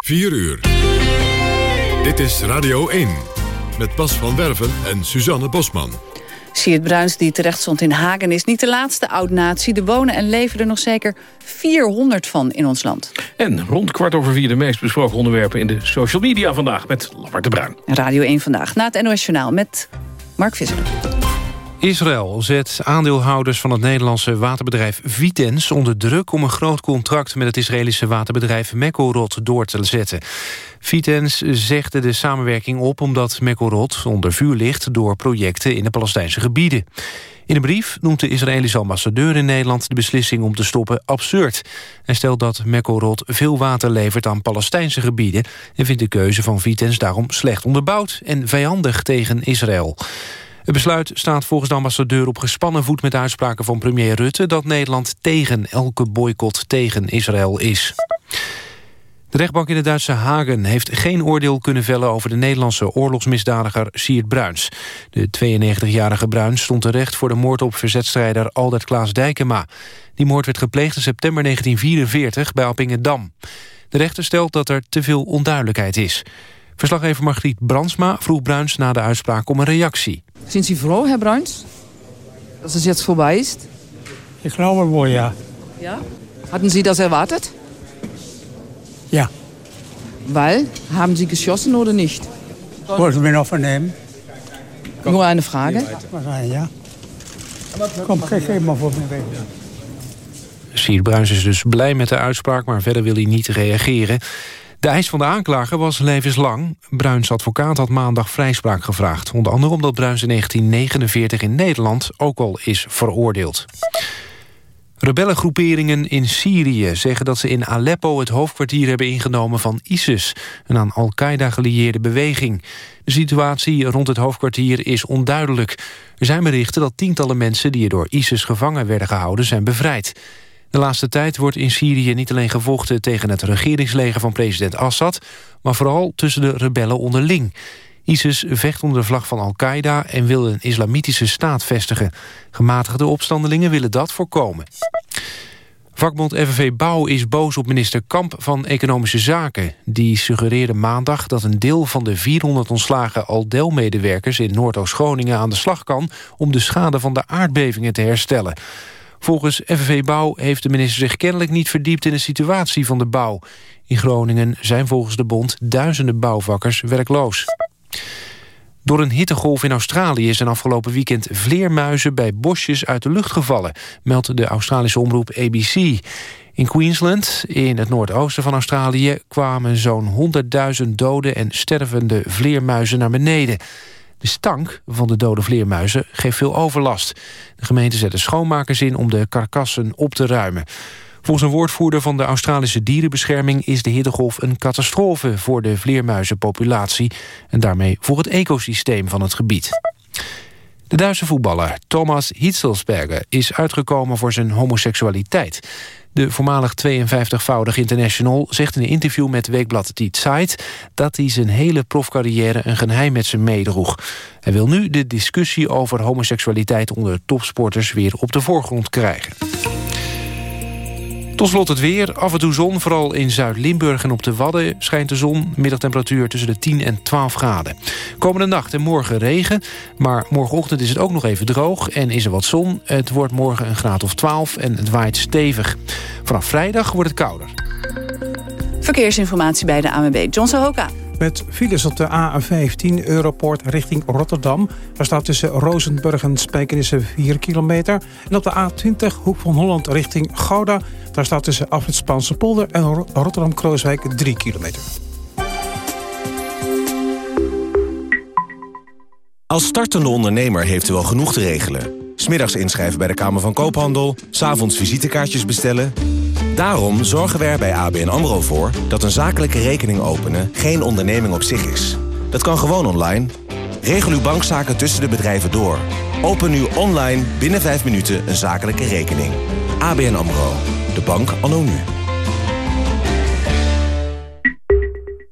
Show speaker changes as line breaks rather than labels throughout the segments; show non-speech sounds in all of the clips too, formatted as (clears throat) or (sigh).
4 uur. Dit is Radio 1 met Bas van Werven en Suzanne Bosman.
Siert Bruins, die terecht stond in Hagen, is niet de laatste oud-natie. Er wonen en leven er nog zeker 400 van in ons land.
En rond kwart over vier de meest besproken onderwerpen in de social media vandaag met Lambert de Bruin.
Radio 1 vandaag, na het NOS Journaal met Mark Visser.
Israël zet aandeelhouders van het Nederlandse waterbedrijf Vitens onder druk om een groot contract met het Israëlische waterbedrijf Mekorot door te zetten. Vitens zegde de samenwerking op omdat Mekorot onder vuur ligt door projecten in de Palestijnse gebieden. In een brief noemt de Israëlische ambassadeur in Nederland de beslissing om te stoppen absurd. Hij stelt dat Mekorot veel water levert aan Palestijnse gebieden en vindt de keuze van Vitens daarom slecht onderbouwd en vijandig tegen Israël. Het besluit staat volgens de ambassadeur op gespannen voet... met uitspraken van premier Rutte dat Nederland tegen elke boycott tegen Israël is. De rechtbank in de Duitse Hagen heeft geen oordeel kunnen vellen... over de Nederlandse oorlogsmisdadiger Siert Bruins. De 92-jarige Bruins stond terecht voor de moord op verzetstrijder Aldert Klaas Dijkema. Die moord werd gepleegd in september 1944 bij Appingedam. De rechter stelt dat er te veel onduidelijkheid is. Verslaggever Margriet Brandsma vroeg Bruins na de uitspraak om een reactie.
Sind Sie froh, Herr Bruins, dass es jetzt vorbei ist?
Ich glaube wohl, ja.
Ja? Hatten Sie das erwartet?
Ja.
Weil? Haben Sie geschossen oder nicht?
Wollten wir noch vernehmen?
Nur eine Frage.
Wahrscheinlich, ja. Kom, geef maar voor me weg.
Siert Bruins is dus blij met de uitspraak... maar verder wil hij niet reageren. De eis van de aanklager was levenslang. Bruins advocaat had maandag vrijspraak gevraagd. Onder andere omdat Bruins in 1949 in Nederland ook al is veroordeeld. Rebellengroeperingen in Syrië zeggen dat ze in Aleppo het hoofdkwartier hebben ingenomen van ISIS, een aan Al-Qaeda gelieerde beweging. De situatie rond het hoofdkwartier is onduidelijk. Er zijn berichten dat tientallen mensen die er door ISIS gevangen werden gehouden zijn bevrijd. De laatste tijd wordt in Syrië niet alleen gevochten tegen het regeringsleger van president Assad, maar vooral tussen de rebellen onderling. ISIS vecht onder de vlag van Al-Qaeda en wil een islamitische staat vestigen. Gematigde opstandelingen willen dat voorkomen. Vakbond FNV Bouw is boos op minister Kamp van Economische Zaken. Die suggereerde maandag dat een deel van de 400 ontslagen Aldel-medewerkers... in Noordoost-Groningen aan de slag kan... om de schade van de aardbevingen te herstellen. Volgens FNV Bouw heeft de minister zich kennelijk niet verdiept... in de situatie van de bouw. In Groningen zijn volgens de bond duizenden bouwvakkers werkloos. Door een hittegolf in Australië zijn afgelopen weekend vleermuizen bij bosjes uit de lucht gevallen, meldt de Australische omroep ABC. In Queensland, in het noordoosten van Australië, kwamen zo'n 100.000 dode en stervende vleermuizen naar beneden. De stank van de dode vleermuizen geeft veel overlast. De gemeente zette schoonmakers in om de karkassen op te ruimen. Volgens een woordvoerder van de Australische dierenbescherming... is de hittegolf een catastrofe voor de vleermuizenpopulatie... en daarmee voor het ecosysteem van het gebied. De Duitse voetballer Thomas Hitzelsberger is uitgekomen voor zijn homoseksualiteit. De voormalig 52-voudig international zegt in een interview met weekblad Die Zeit... dat hij zijn hele profcarrière een geheim met zich meedroeg. Hij wil nu de discussie over homoseksualiteit onder topsporters weer op de voorgrond krijgen. Tot slot het weer. Af en toe zon, vooral in Zuid-Limburg en op de Wadden schijnt de zon. Middagtemperatuur tussen de 10 en 12 graden. Komende nacht en morgen regen, maar morgenochtend is het ook nog even droog... en is er wat zon. Het wordt morgen een graad of 12 en het waait stevig. Vanaf vrijdag wordt het kouder.
Verkeersinformatie bij de ANWB. John Sahoka.
Met files op de A15 Europort richting Rotterdam. Daar staat tussen Rozenburg en Spijkenisse 4 kilometer. En op de A20 Hoek van Holland richting Gouda. Daar staat tussen Afrit Spaanse polder en Rotterdam-Krooswijk 3 kilometer.
Als startende ondernemer heeft u wel genoeg te regelen. Smiddags inschrijven bij de Kamer van Koophandel, s'avonds visitekaartjes bestellen. Daarom zorgen we er bij ABN AMRO voor dat een zakelijke rekening openen geen onderneming op zich is. Dat kan gewoon online. Regel uw bankzaken tussen de bedrijven door. Open nu online binnen 5 minuten een zakelijke rekening. ABN AMRO. De bank anno nu.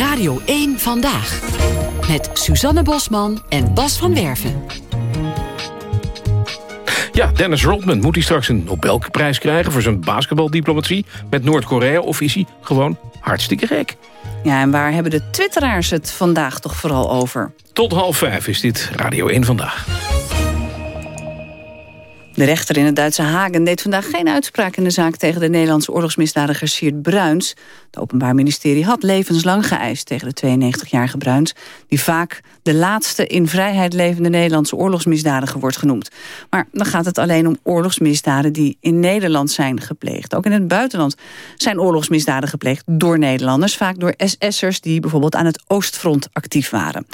Radio 1 Vandaag. Met Suzanne Bosman en Bas van Werven.
Ja, Dennis Rodman, moet hij straks een Nobelprijs krijgen... voor zijn basketbaldiplomatie met Noord-Korea... of is hij gewoon hartstikke gek?
Ja, en waar hebben de twitteraars het vandaag toch vooral over?
Tot half vijf is dit Radio 1 Vandaag.
De rechter in het Duitse Hagen deed vandaag geen uitspraak in de zaak tegen de Nederlandse oorlogsmisdadiger Siert Bruins. Het Openbaar Ministerie had levenslang geëist tegen de 92-jarige Bruins, die vaak de laatste in vrijheid levende Nederlandse oorlogsmisdadiger wordt genoemd. Maar dan gaat het alleen om oorlogsmisdaden die in Nederland zijn gepleegd. Ook in het buitenland zijn oorlogsmisdaden gepleegd door Nederlanders, vaak door SS'ers die bijvoorbeeld aan het Oostfront actief waren.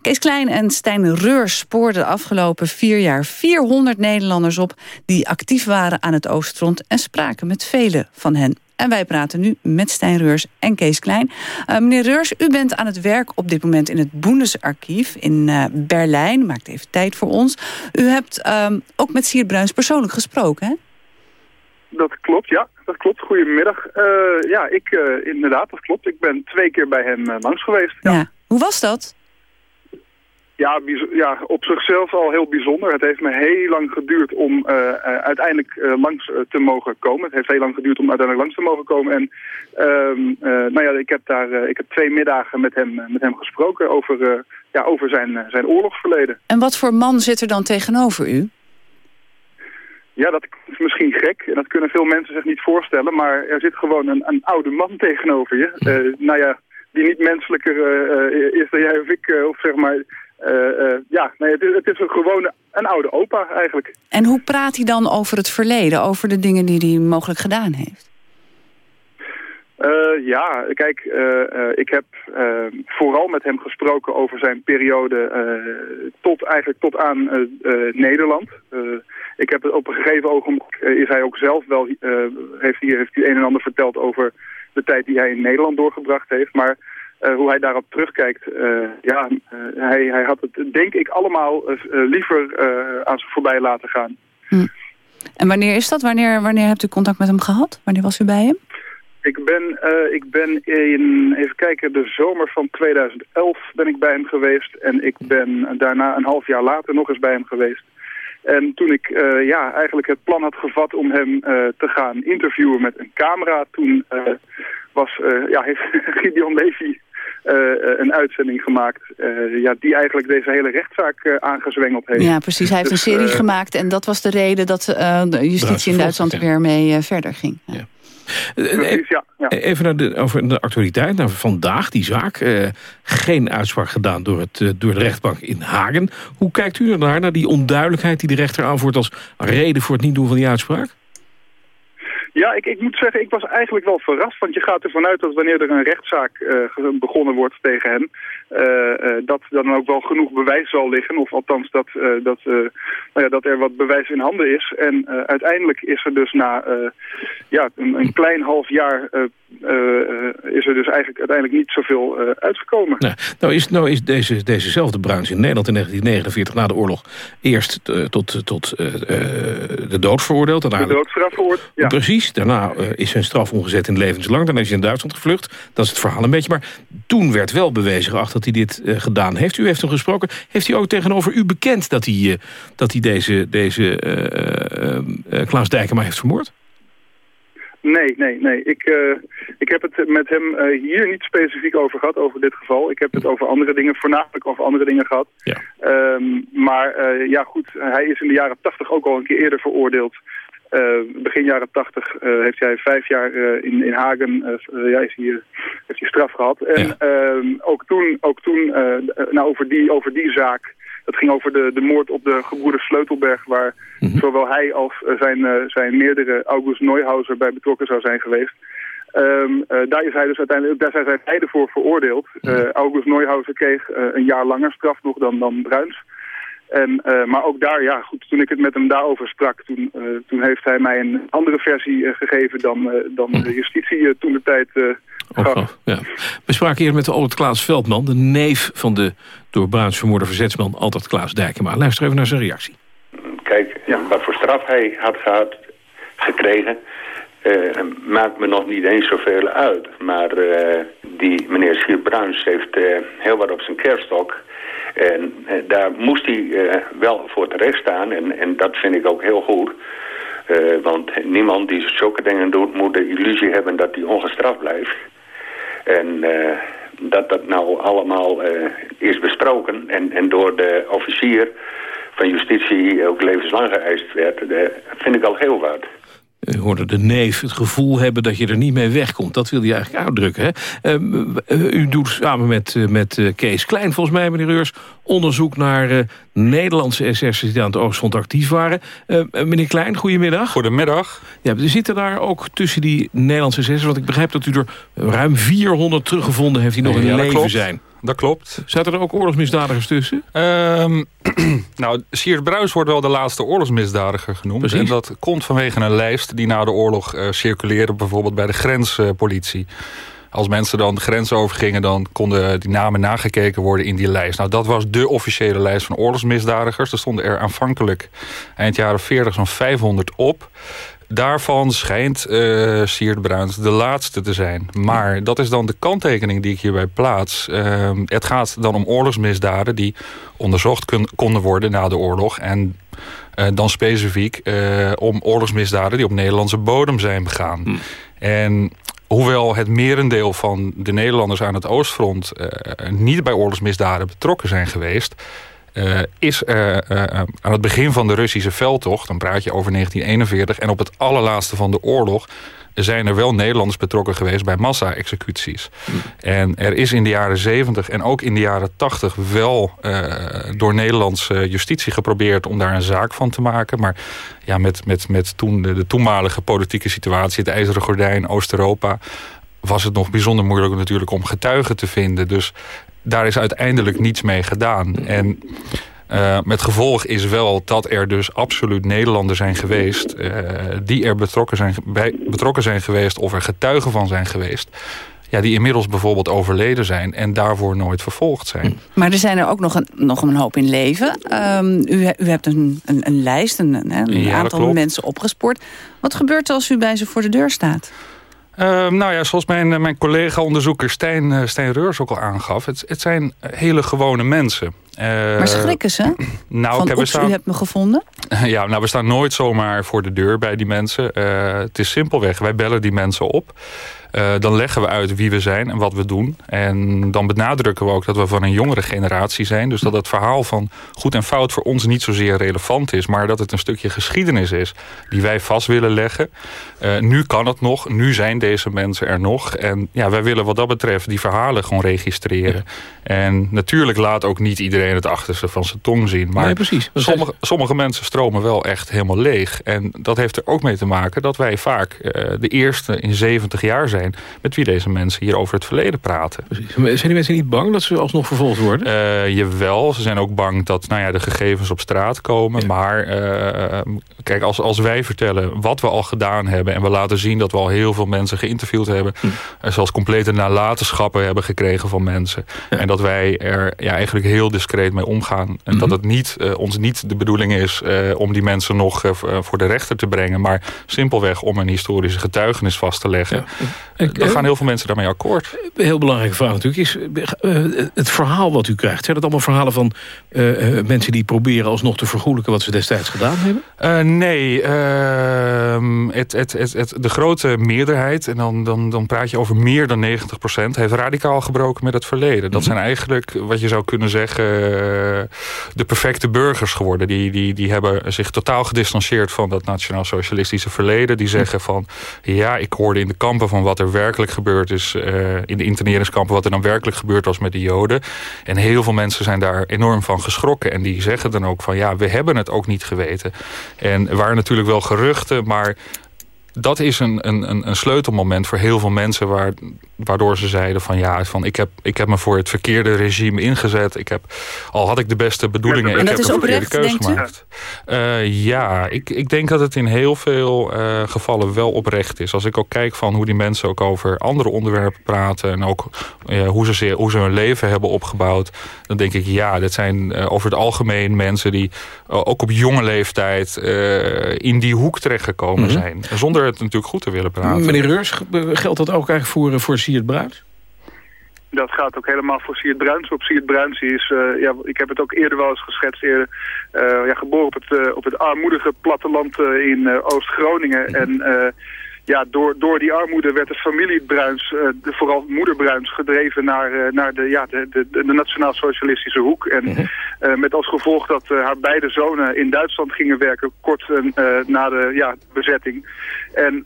Kees Klein en Stijn Reurs spoorden de afgelopen vier jaar 400 Nederlanders op die actief waren aan het Oostfront en spraken met velen van hen. En wij praten nu met Stijn Reurs en Kees Klein. Uh, meneer Reurs, u bent aan het werk op dit moment in het Bundesarchief in uh, Berlijn. Maakt even tijd voor ons. U hebt um, ook met Siert Bruins persoonlijk gesproken, hè?
Dat klopt, ja. Dat klopt. Goedemiddag. Uh, ja, ik inderdaad, dat klopt. Ik ben twee keer bij hem langs geweest.
Ja. ja. Hoe was dat?
Ja, ja, op zichzelf al heel bijzonder. Het heeft me heel lang geduurd om uh, uh, uiteindelijk uh, langs te mogen komen. Het heeft heel lang geduurd om uiteindelijk langs te mogen komen. En ehm, nou ja, ik heb daar ik heb twee middagen met hem, met hem gesproken over, ja, over zijn, zijn oorlogsverleden.
En wat voor man zit er dan tegenover u?
Ja, dat is misschien gek en dat kunnen veel mensen zich niet voorstellen. Maar er zit gewoon een, een oude man tegenover je. nou ja, die niet menselijker is dan jij of ik, of zeg maar ja, nee, het, is, het is een gewone, een oude opa eigenlijk.
En hoe praat hij dan over het verleden, over de dingen die hij mogelijk gedaan heeft?
Uh, ja, kijk, ik heb vooral met hem gesproken over zijn periode tot eigenlijk tot aan Nederland. ik heb op een gegeven ogenblik is hij ook zelf wel, heeft, hij, heeft hij een en ander verteld over de tijd die hij in Nederland doorgebracht heeft. Maar uh, hoe hij daarop terugkijkt, uh, ja, uh, hij, hij had het denk ik allemaal liever aan zich voorbij laten gaan.
Hm. En wanneer is dat? Wanneer, wanneer hebt u contact met hem gehad? Wanneer was u bij hem?
Ik ben, ik ben in, even kijken, de zomer van 2011 ben ik bij hem geweest. En ik ben daarna een half jaar later nog eens bij hem geweest. En toen ik ja, eigenlijk het plan had gevat om hem te gaan interviewen met een camera... toen was, ja, heeft (laughs) Gideon Levy een uitzending gemaakt... Uh, ja, die eigenlijk deze hele rechtszaak uh, aangezwengeld heeft.
Ja, precies. Hij heeft een serie gemaakt en dat was de reden... dat de justitie in Duitsland er weer mee verder ging. Ja.
Precies, ja, ja.
Even naar de, over de actualiteit. Nou, vandaag, die zaak. geen uitspraak gedaan door, het, door de rechtbank in Hagen. Hoe kijkt u ernaar, naar die onduidelijkheid die de rechter aanvoert... als reden voor het niet doen van die uitspraak?
Ja, ik, ik moet zeggen, ik was eigenlijk wel verrast. Want je gaat ervan uit dat wanneer er een rechtszaak uh, begonnen wordt tegen hem... Uh, uh, dat dan ook wel genoeg bewijs zal liggen. Of althans dat, dat, nou ja, dat er wat bewijs in handen is. En uiteindelijk is er dus na ja, een, een, klein half jaar... is er dus eigenlijk uiteindelijk niet zoveel uitgekomen.
Nou, nou, is, nou is deze, dezezelfde Bruins in Nederland in 1949 na de oorlog... eerst tot, tot de dood veroordeeld.
De doodstraf veroordeeld,
ja. Precies. Daarna is zijn straf omgezet in levenslang. Daarna is hij in Duitsland gevlucht. Dat is het verhaal een beetje. Maar toen werd wel bewezen geacht dat hij dit uh, gedaan heeft. U heeft hem gesproken. Heeft hij ook tegenover u bekend dat hij, uh, dat hij deze, deze Klaas Dijkema heeft vermoord?
Nee, nee, nee. Ik, ik heb het met hem hier niet specifiek over gehad, over dit geval. Ik heb het over andere dingen, voornamelijk over andere dingen gehad. Ja. Um, maar ja, goed, hij is in de jaren tachtig ook al een keer eerder veroordeeld begin jaren tachtig heeft hij vijf jaar in, in Hagen ja, is hij, heeft hij straf gehad. En ehm, ook toen, ook toen nou, over, die, over die zaak... Het ging over de, de moord op de gebroeders Sleutelberg... waar mhm. zowel hij als zijn, zijn meerdere August Neuhauser bij betrokken zou zijn geweest. Um, daar, is hij dus uiteindelijk, daar zijn zij beide voor veroordeeld. Uh, August Neuhauser kreeg uh, een jaar langer straf nog dan, dan Bruins. En, maar ook daar, ja, goed, toen ik het met hem daarover sprak... toen, toen heeft hij mij een andere versie gegeven dan, dan de justitie toen de tijd gaf.
Ja. We spraken eerder met Albert Klaas Veldman... de neef van de door Bruins vermoorde verzetsman Albert Klaas Dijkema. Luister even naar zijn reactie.
Kijk, ja, wat voor straf hij had gehad, gekregen... Uh, maakt me nog niet eens zoveel uit. Maar uh, die meneer Schier Bruins heeft uh, heel wat op zijn kerststok. En daar moest hij wel voor terecht staan. En, en dat vind ik ook heel goed. want niemand die zulke dingen doet... moet de illusie hebben dat hij ongestraft blijft. En dat dat nou allemaal is besproken... En, en door de officier van justitie ook levenslang geëist werd... vind ik al heel wat.
U hoorde de neef het gevoel hebben dat je er niet mee wegkomt. Dat wil je eigenlijk uitdrukken. Hè? Uh, u doet samen met, uh, met Kees Klein, volgens mij, meneer Reurs... onderzoek naar Nederlandse SS'ers die aan het Oostfront actief waren. meneer Klein, goedemiddag.
Goedemiddag.
Ja, er zitten daar ook tussen die Nederlandse SS'ers... want ik begrijp dat u er ruim 400 teruggevonden heeft die nog in ja, leven klopt. zijn
dat klopt.
Zaten er ook oorlogsmisdadigers tussen?
Um, (clears throat) nou, Siert Bruis wordt wel de laatste oorlogsmisdadiger genoemd. Precies. En dat komt vanwege een lijst die na de oorlog uh, circuleerde... bijvoorbeeld bij de grenspolitie. Als mensen dan de grens overgingen... dan konden die namen nagekeken worden in die lijst. Nou, dat was de officiële lijst van oorlogsmisdadigers. Er stonden er aanvankelijk eind jaren 40 zo'n 500 op. Daarvan schijnt uh, Siert Bruins de laatste te zijn. Maar dat is dan de kanttekening die ik hierbij plaats. Uh, het gaat dan om oorlogsmisdaden die onderzocht konden worden na de oorlog. En uh, dan specifiek uh, om oorlogsmisdaden die op Nederlandse bodem zijn begaan. Hm. En hoewel het merendeel van de Nederlanders aan het Oostfront... niet bij oorlogsmisdaden betrokken zijn geweest uh, is uh, aan het begin van de Russische veldtocht... dan praat je over 1941... en op het allerlaatste van de oorlog zijn er wel Nederlanders betrokken geweest bij massa-executies. En er is in de jaren 70 en ook in de jaren 80 wel door Nederlandse justitie geprobeerd om daar een zaak van te maken. Maar ja, met, met, met toen de, de toenmalige politieke situatie, het ijzeren gordijn, Oost-Europa was het nog bijzonder moeilijk natuurlijk om getuigen te vinden. Dus daar is uiteindelijk niets mee gedaan. En uh, met gevolg is wel dat er dus absoluut Nederlanders zijn geweest... Uh, die er betrokken zijn, bij, betrokken zijn geweest of er getuigen van zijn geweest... Ja, die inmiddels bijvoorbeeld overleden zijn en daarvoor nooit vervolgd zijn.
Maar er zijn er ook nog een, nog een hoop in leven. Um, u, u, hebt een, een, een lijst, een, een aantal mensen opgespoord. Wat gebeurt er als u bij ze voor de deur staat?
Uh, nou ja, zoals mijn, eh, mijn collega-onderzoeker Stijn, uh, Stijn Reurs ook al aangaf... het, het zijn hele gewone mensen.
Uh, maar schrikken ze? (clears throat)
Nou,
Van, ik staan, u hebt me gevonden? (laughs)
Ja, nou, we staan nooit zomaar voor de deur bij die mensen. het is simpelweg, wij bellen die mensen op... Uh, dan leggen we uit wie we zijn en wat we doen. En dan benadrukken we ook dat we van een jongere generatie zijn. Dus dat het verhaal van goed en fout voor ons niet zozeer relevant is... maar dat het een stukje geschiedenis is die wij vast willen leggen. Uh, nu kan het nog, nu zijn deze mensen er nog. En ja, wij willen wat dat betreft die verhalen gewoon registreren. En natuurlijk laat ook niet iedereen het achterste van zijn tong zien. Maar
nee, precies.
Sommige, sommige mensen stromen wel echt helemaal leeg. En dat heeft er ook mee te maken dat wij vaak uh, de eerste in 70 jaar zijn met wie deze mensen hier over het verleden praten.
Precies. Zijn die mensen niet bang dat ze alsnog vervolgd worden?
Uh, jawel, ze zijn ook bang dat nou ja, de gegevens op straat komen. Maar uh, kijk, als, als wij vertellen wat we al gedaan hebben... en we laten zien dat we al heel veel mensen geïnterviewd hebben... Hm. Uh, zelfs complete nalatenschappen hebben gekregen van mensen... en dat wij er ja, eigenlijk heel discreet mee omgaan... en hm. dat het niet, ons niet de bedoeling is om die mensen nog voor de rechter te brengen... maar simpelweg om een historische getuigenis vast te leggen... Ja. Daar gaan heel veel mensen daarmee akkoord.
Een heel belangrijke vraag natuurlijk is... het verhaal wat u krijgt. Zijn dat allemaal verhalen van mensen die proberen alsnog te vergoelijken... wat ze destijds gedaan hebben?
nee, ehm, het, het, het, de grote meerderheid... en dan, dan, dan praat je over meer dan 90% heeft radicaal gebroken met het verleden. Dat mhm. zijn eigenlijk, wat je zou kunnen zeggen... de perfecte burgers geworden. Die, die, die hebben zich totaal gedistanceerd van dat nationaal-socialistische verleden. Die zeggen van, ja, ik hoorde in de kampen van wat er werkelijk gebeurd is... Uh, in de interneringskampen, wat er dan werkelijk gebeurd was met de Joden. En heel veel mensen zijn daar enorm van geschrokken. En die zeggen dan ook van, ja, we hebben het ook niet geweten. En er waren natuurlijk wel geruchten, maar dat is een, een, een sleutelmoment voor heel veel mensen... Waar, waardoor ze zeiden van ja, van ik, heb, ik heb me voor het verkeerde regime ingezet. Ik heb, al had ik de beste bedoelingen, ik heb de verkeerde keuze gemaakt. Uh, ja, ik, ik denk dat het in heel veel uh, gevallen wel oprecht is. Als ik ook kijk van hoe die mensen ook over andere onderwerpen praten... en ook uh, hoe, ze, hoe ze hun leven hebben opgebouwd... dan denk ik ja, dit zijn over het algemeen mensen... die ook op jonge leeftijd in die hoek terechtgekomen mm -hmm. zijn. Zonder het natuurlijk goed te willen praten.
Meneer Reurs, geldt dat ook eigenlijk voor, voor Siert Bruins?
Dat gaat ook helemaal voor Siert Bruins op. Siert Bruins is, uh, ja, ik heb het ook eerder wel eens geschetst, eerder, uh, ja, geboren op het, uh, op het armoedige platteland in Oost-Groningen. Mhm. En ja, door, door die armoede werd de familie Bruins, uh, de, vooral moeder Bruins, gedreven naar, uh, naar de, ja, de, de, de nationaal-socialistische hoek. En mm uh, met als gevolg dat haar beide zonen in Duitsland gingen werken, kort na de ja, bezetting. En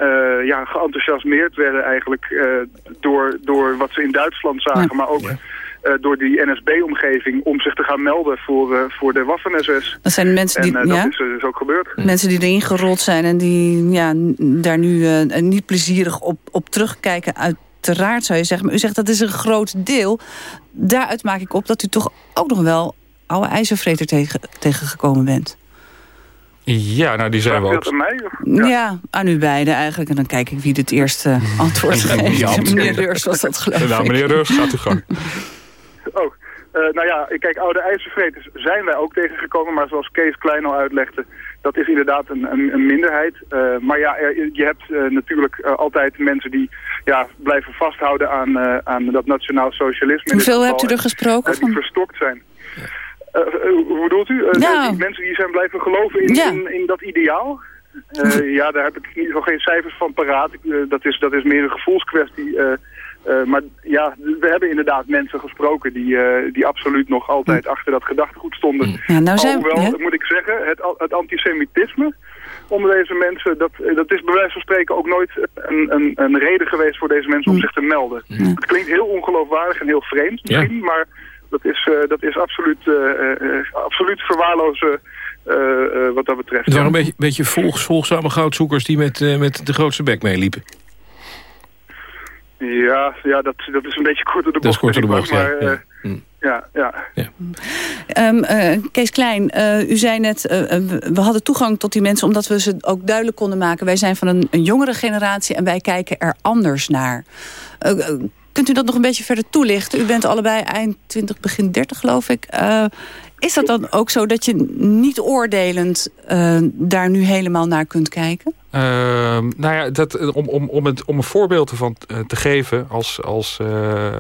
ja, geenthousiasmeerd werden eigenlijk door, door wat ze in Duitsland zagen, maar ook... door die NSB-omgeving om zich te gaan melden voor, uh, voor de Waffen-SS.
Dat zijn mensen die,
en, uh, dat is dus ook gebeurd.
Mensen die erin gerold zijn en die ja, daar nu niet plezierig op, op terugkijken. Uiteraard zou je zeggen, maar u zegt dat is een groot deel. Daaruit maak ik op dat u toch ook nog wel oude ijzervreter tegen, tegengekomen bent.
Ja, nou die zijn we ook.
Aan mij,
ja. ja. aan u beiden eigenlijk. En dan kijk ik wie het eerste (laughs) antwoord geeft. meneer Deurs was dat geloof
nou, Meneer Deurs, gaat u gang. (laughs) (laughs)
Oh, uh, nou ja, kijk, oude ijzervreters zijn wij ook tegengekomen. Maar zoals Kees Klein al uitlegde, dat is inderdaad een, een, een minderheid. Uh, maar ja, je hebt uh, natuurlijk altijd mensen die ja, blijven vasthouden aan, aan dat nationaal socialisme.
Hoeveel hebt u er gesproken?
die verstokt zijn. hoe bedoelt u?
Nou.
Die mensen die zijn blijven geloven in, in, in, dat ideaal? (laughs) ja, daar heb ik in ieder geval geen cijfers van paraat. dat, is, dat is meer een gevoelskwestie... Uh, maar ja, we hebben inderdaad mensen gesproken die, uh, die absoluut nog altijd achter dat gedachtegoed stonden.
Ja, nou zijn,
Alhoewel, ja. moet ik zeggen, het, het antisemitisme onder deze mensen, dat, dat is bij wijze van spreken ook nooit een, een, een reden geweest voor deze mensen om zich te melden. Het klinkt heel ongeloofwaardig en heel vreemd misschien, ja. maar dat is, uh, dat is absoluut, absoluut verwaarlozen wat dat betreft.
Het waren een beetje, beetje volgs, volgzame goudzoekers die met, met de grootste bek meeliepen.
Ja, ja dat, dat is een beetje kort door de bocht.
Dat is kort door de bocht,
maar, ja. Uh, ja. ja, ja.
Um, uh, Kees Klein, uh, u zei net, we hadden toegang tot die mensen... omdat we ze ook duidelijk konden maken. Wij zijn van een, een jongere generatie en wij kijken er anders naar. kunt u dat nog een beetje verder toelichten? U bent allebei eind 20, begin 30 geloof ik. is dat dan ook zo dat je niet oordelend daar nu helemaal naar kunt kijken?
Uh, nou ja, dat, om, om, om, het, om een voorbeeld ervan te geven... als, als, uh,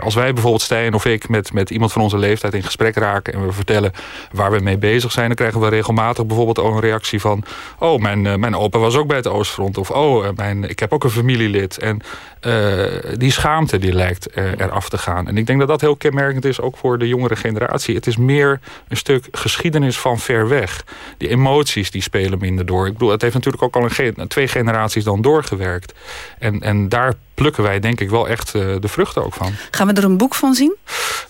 als wij bijvoorbeeld, Stijn of ik, met, met iemand van onze leeftijd in gesprek raken... en we vertellen waar we mee bezig zijn... dan krijgen we regelmatig bijvoorbeeld ook een reactie van... oh, mijn, mijn opa was ook bij het Oostfront. Of oh, mijn, ik heb ook een familielid. En die schaamte die lijkt eraf te gaan. En ik denk dat dat heel kenmerkend is, ook voor de jongere generatie. Het is meer een stuk geschiedenis van ver weg. Die emoties die spelen minder door. Ik bedoel, het heeft natuurlijk ook al een twee generaties dan doorgewerkt. En, en daar plukken wij denk ik wel echt uh, de vruchten ook van.
Gaan we er een boek van zien?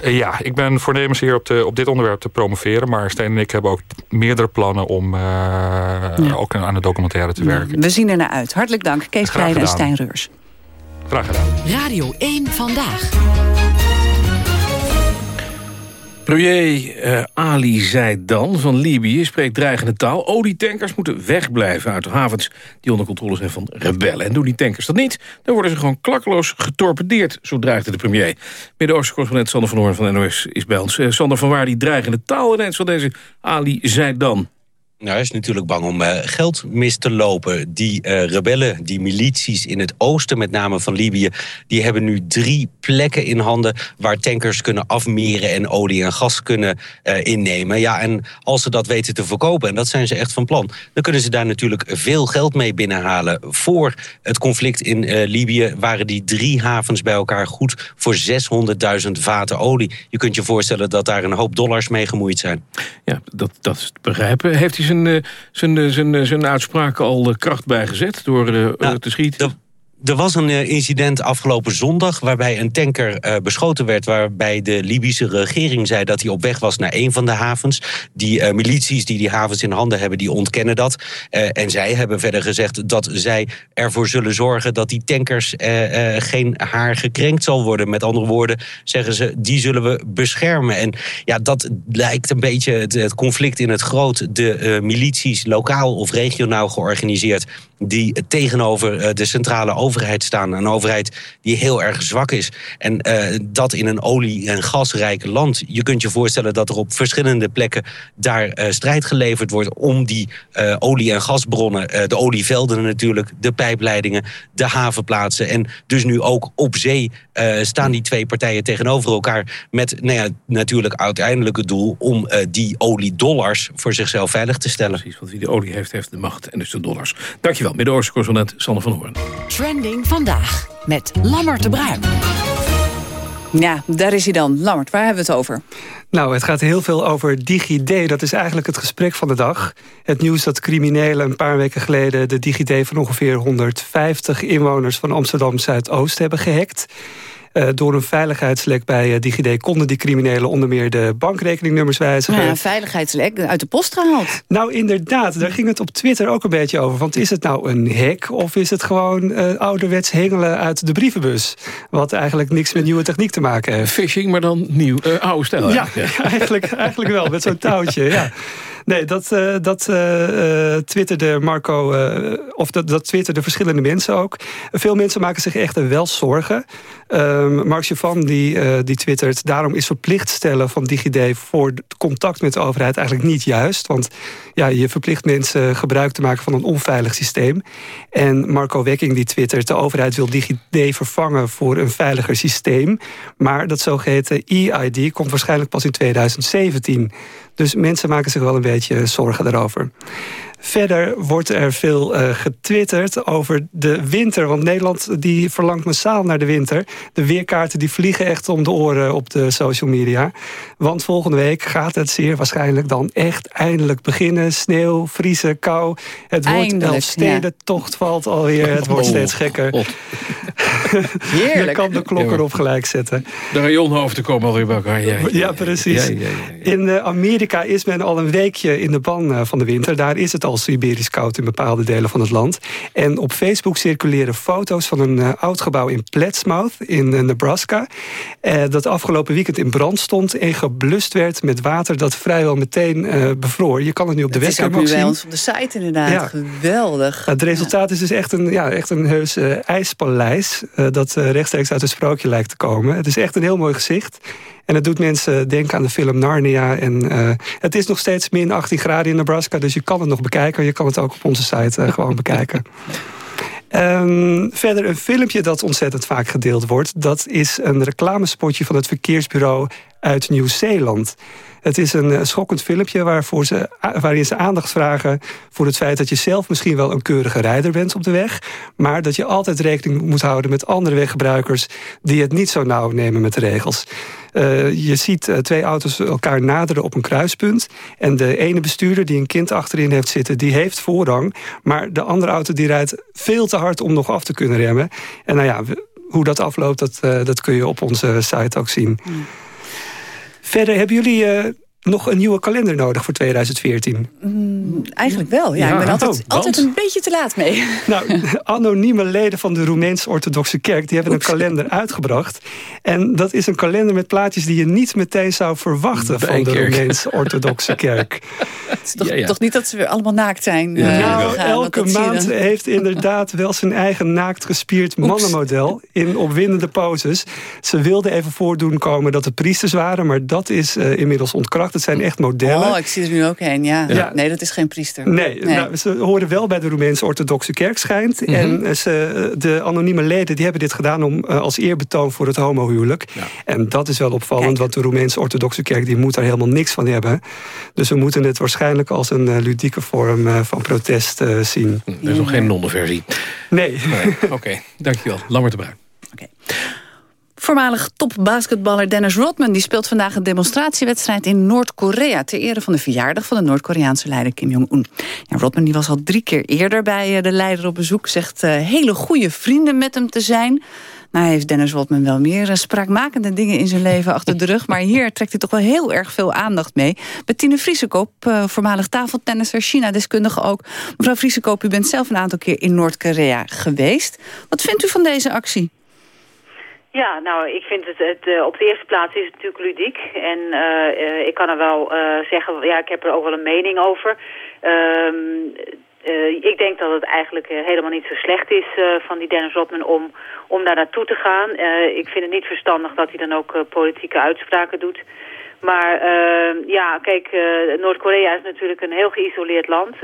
Uh, ja, ik ben voornemens hier op, de, op dit onderwerp te promoveren. Maar Steen en ik hebben ook meerdere plannen om uh, ja. ook aan de documentaire te werken.
Ja, we zien er naar uit. Hartelijk dank, Kees Kleijden en Stijn Reurs.
Graag gedaan.
Radio 1 Vandaag.
Premier uh, Ali Zaidan van Libië spreekt dreigende taal. Olietankers moeten wegblijven uit de havens die onder controle zijn van rebellen. En doen die tankers dat niet, dan worden ze gewoon klakkeloos getorpedeerd, zo dreigde de premier. Midden-Oosten correspondent Sander van Hoorn van NOS is bij ons. Uh, Sander, van waar die dreigende taal ineens van deze Ali Zaidan?
Nou, hij is natuurlijk bang om uh, geld mis te lopen. Die uh, rebellen, die milities in het oosten met name van Libië... die hebben nu drie plekken in handen waar tankers kunnen afmeren... en olie en gas kunnen uh, innemen. Ja, en als ze dat weten te verkopen, en dat zijn ze echt van plan... dan kunnen ze daar natuurlijk veel geld mee binnenhalen. Voor het conflict in Libië waren die drie havens bij elkaar goed... voor 600.000 vaten olie. Je kunt je voorstellen dat daar een hoop dollars mee gemoeid zijn.
Ja, dat, dat begrijpen. Heeft hij zijn, eh, zijn, eh, zijn, eh, zijn uitspraken al kracht bijgezet door nou, te schieten?
Er was een eh, incident afgelopen zondag waarbij een tanker uh, beschoten werd. Waarbij de Libische regering zei dat hij op weg was naar een van de havens. Die uh, milities die die havens in handen hebben, die ontkennen dat. En zij hebben verder gezegd dat zij ervoor zullen zorgen dat die tankers geen haar gekrenkt zal worden. Met andere woorden zeggen ze, die zullen we beschermen. En ja, dat lijkt een beetje het, het conflict in het groot. De milities, lokaal of regionaal georganiseerd die tegenover uh, de centrale overheid staan. Een overheid die heel erg zwak is. En uh, dat in een olie- en gasrijk land. Je kunt je voorstellen dat er op verschillende plekken daar uh, strijd geleverd wordt om die olie- en gasbronnen, de olievelden natuurlijk, de pijpleidingen, de havenplaatsen. En dus nu ook op zee staan die twee partijen tegenover elkaar met nou ja, natuurlijk uiteindelijk het doel om die oliedollars voor zichzelf veilig te stellen.
Precies, want wie de olie heeft, heeft de macht en dus de dollars. Dankjewel. Midden-Oosten correspondent Sanne van Hoorn.
Trending vandaag met Lammert de Bruin.
Ja, daar is hij dan. Lammert, waar hebben we het over?
Nou, het gaat heel veel over DigiD. Dat is eigenlijk het gesprek van de dag. Het nieuws dat criminelen een paar weken geleden... de DigiD van ongeveer 150 inwoners van Amsterdam Zuidoost hebben gehackt. Uh, door een veiligheidslek bij uh, DigiD konden die criminelen onder meer de bankrekeningnummers wijzigen.
Ja, een veiligheidslek uit de post gehaald.
Nou, inderdaad. Daar ging het op Twitter ook een beetje over. Want is het nou een hack of is het gewoon uh, ouderwets hengelen uit de brievenbus? Wat eigenlijk niks met nieuwe techniek te maken heeft.
Phishing, maar dan nieuw, oude stijl.
Ja, ja, (laughs) eigenlijk, eigenlijk wel. Met zo'n touwtje, ja. Nee, dat, uh, dat uh, twitterde Marco, of dat, dat twitterden verschillende mensen ook. Veel mensen maken zich echt wel zorgen. Um, Mark Chavan die, die twittert... daarom is verplicht stellen van DigiD voor contact met de overheid eigenlijk niet juist. Want ja, je verplicht mensen gebruik te maken van een onveilig systeem. En Marco Wekking die twittert... de overheid wil DigiD vervangen voor een veiliger systeem. Maar dat zogeheten e-ID komt waarschijnlijk pas in 2017. Dus mensen maken zich wel een beetje zorgen daarover. Verder wordt er veel uh, getwitterd over de winter. Want Nederland die verlangt massaal naar de winter. De weerkaarten die vliegen echt om de oren op de social media. Want volgende week gaat het zeer waarschijnlijk dan echt eindelijk beginnen. Sneeuw, vriezen, kou. Het wordt Elfstedentocht ja. valt alweer. Het wordt oh, steeds gekker. (laughs)
Heerlijk.
Je kan de klok erop gelijk zetten.
De rayonhoofden komen alweer bij elkaar. Ja,
ja precies. Ja, in uh, Amerika is men al een weekje in de ban uh, van de winter. Daar is het al als Siberisch koud in bepaalde delen van het land. En op Facebook circuleren foto's van een uh, oud gebouw in Plattsmouth in uh, Nebraska. Uh, dat afgelopen weekend in brand stond en geblust werd met water dat vrijwel meteen bevroor. Je kan het nu op de website zien. Het is
bij ons op de site inderdaad. Ja. Geweldig.
Het resultaat is dus echt een, ja, echt een heus ijspaleis dat rechtstreeks uit een sprookje lijkt te komen. Het is echt een heel mooi gezicht. En het doet mensen denken aan de film Narnia. En uh, het is nog steeds min 18 graden in Nebraska, dus je kan het nog bekijken. Je kan het ook op onze site uh, gewoon (laughs) bekijken. Um, verder een filmpje dat ontzettend vaak gedeeld wordt. Dat is een reclamespotje van het verkeersbureau uit Nieuw-Zeeland. Het is een uh, schokkend filmpje waarvoor ze, waarin ze aandacht vragen... voor het feit dat je zelf misschien wel een keurige rijder bent op de weg... maar dat je altijd rekening moet houden met andere weggebruikers... die het niet zo nauw nemen met de regels. Uh, je ziet uh, twee auto's elkaar naderen op een kruispunt. En de ene bestuurder die een kind achterin heeft zitten... die heeft voorrang. Maar de andere auto die rijdt veel te hard om nog af te kunnen remmen. En nou ja, hoe dat afloopt, dat, uh, dat kun je op onze site ook zien. Mm. Verder, hebben jullie nog een nieuwe kalender nodig voor 2014?
Mm, eigenlijk wel, ja. ja. Ik ben altijd, oh, altijd een beetje te laat mee. (laughs)
Nou, (laughs) anonieme leden van de Roemeens-Orthodoxe Kerk... die hebben een kalender uitgebracht. En dat is een kalender met plaatjes die je niet meteen zou verwachten... van de Roemeens-Orthodoxe (laughs) Kerk.
Het is toch, ja, ja. toch, niet dat ze weer allemaal naakt zijn? Uh,
nou, elke maand heeft inderdaad wel zijn eigen naakt gespierd mannenmodel... in opwindende poses. Ze wilden even voordoen komen dat het priesters waren... maar dat is uh, inmiddels ontkracht meegebracht. Het zijn echt modellen.
Oh, ik zie er nu ook heen, ja. Nee, dat is geen priester.
Nee, Nou, ze horen wel bij de Roemeense orthodoxe kerk schijnt. Mhm. En ze, de anonieme leden die hebben dit gedaan om, als eerbetoon voor het homohuwelijk. Ja. En dat is wel opvallend, want de Roemeense orthodoxe kerk die moet daar helemaal niks van hebben. Dus we moeten het waarschijnlijk als een ludieke vorm van protest zien.
Er is nog geen nonnenversie.
Nee. nee.
Oké, dankjewel. Lammert de Bruin.
Oké. Voormalig topbasketballer Dennis Rodman die speelt vandaag een demonstratiewedstrijd in Noord-Korea... ter ere van de verjaardag van de Noord-Koreaanse leider Kim Jong-un. Ja, Rodman die was al drie keer eerder bij eh, de leider op bezoek... zegt uh, hele goede vrienden met hem te zijn... Nou heeft Dennis Rodman wel meer eh, spraakmakende dingen in zijn leven achter de rug. Maar hier trekt hij toch wel heel erg veel aandacht mee. Bettine Vriesekoop, voormalig tafeltennisser, China-deskundige ook. Mevrouw Vriesekoop, u bent zelf een aantal keer in Noord-Korea geweest. Wat vindt u van deze actie?
Ja, nou, ik vind het, het uh, op de eerste plaats is het natuurlijk ludiek. En uh, ik kan er wel zeggen, ja, ik heb er ook wel een mening over. Ehm, ik denk dat het eigenlijk helemaal niet zo slecht is van die Dennis Rodman om, om daar naartoe te gaan. ik vind het niet verstandig dat hij dan ook politieke uitspraken doet. Maar ehm, ja, kijk, Noord-Korea is natuurlijk een heel geïsoleerd land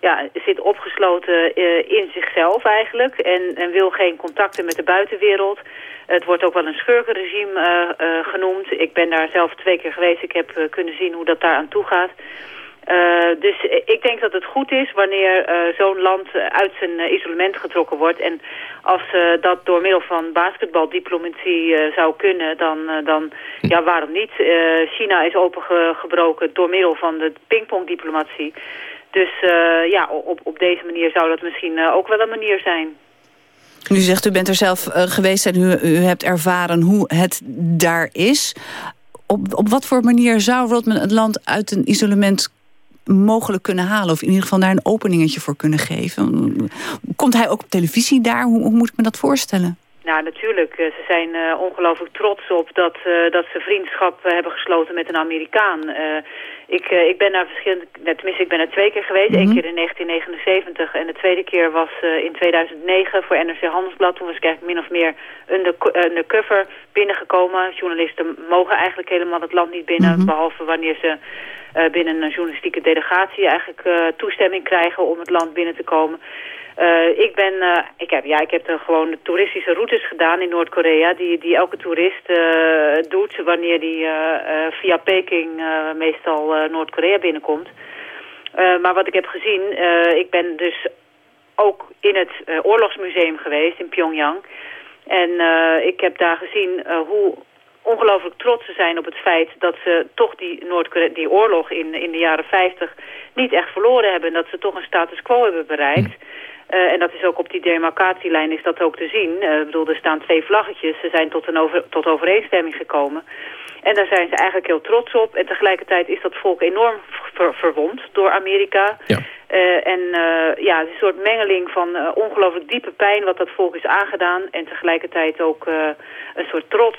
ja, zit opgesloten uh, in zichzelf eigenlijk en, en wil geen contacten met de buitenwereld. Het wordt ook wel een schurkenregime uh, uh, genoemd. Ik ben daar zelf twee keer geweest. Ik heb kunnen zien hoe dat daar aan toe gaat. dus ik denk dat het goed is wanneer zo'n land uit zijn isolement getrokken wordt. En als dat door middel van basketbaldiplomatie zou kunnen, dan, dan ja, waarom niet? China is opengebroken door middel van de pingpongdiplomatie. Dus uh, ja, op, op deze manier zou dat misschien uh, ook wel een manier zijn.
U zegt, u bent er zelf uh, geweest en u, u hebt ervaren hoe het daar is. Op, op wat voor manier zou Rodman het land uit een isolement mogelijk kunnen halen? Of in ieder geval daar een openingetje voor kunnen geven? Komt hij ook op televisie daar? Hoe, hoe moet ik me dat voorstellen?
Nou, natuurlijk. Ze zijn uh, ongelooflijk trots op dat, uh, dat ze vriendschap uh, hebben gesloten met een Amerikaan. Ik, ik ben naar verschillende, tenminste ik ben er twee keer geweest. Mm Eén keer in 1979 en de tweede keer was in 2009 voor NRC Handelsblad. Toen was ik eigenlijk min of meer undercover binnengekomen. Journalisten mogen eigenlijk helemaal het land niet binnen. Mm -hmm. Behalve wanneer ze binnen een journalistieke delegatie eigenlijk toestemming krijgen om het land binnen te komen. Uh, ik, ben, uh, ik, heb, ja, ik heb er gewoon toeristische routes gedaan in Noord-Korea... Die, die elke toerist uh, doet wanneer die via Peking meestal Noord-Korea binnenkomt. maar wat ik heb gezien, ik ben dus ook in het oorlogsmuseum geweest in Pyongyang. En ik heb daar gezien hoe ongelooflijk trots ze zijn op het feit dat ze toch die, Noord die oorlog in, in de jaren 50 niet echt verloren hebben. En dat ze toch een status quo hebben bereikt. Uh, en dat is ook op die demarcatielijn is dat ook te zien. Uh, ik bedoel, er staan twee vlaggetjes. Ze zijn tot, een over, tot overeenstemming gekomen. En daar zijn ze eigenlijk heel trots op. En tegelijkertijd is dat volk enorm ver verwond door Amerika. Ja. Uh, en uh, ja, het is een soort mengeling van uh, ongelooflijk diepe pijn wat dat volk is aangedaan. En tegelijkertijd ook een soort trots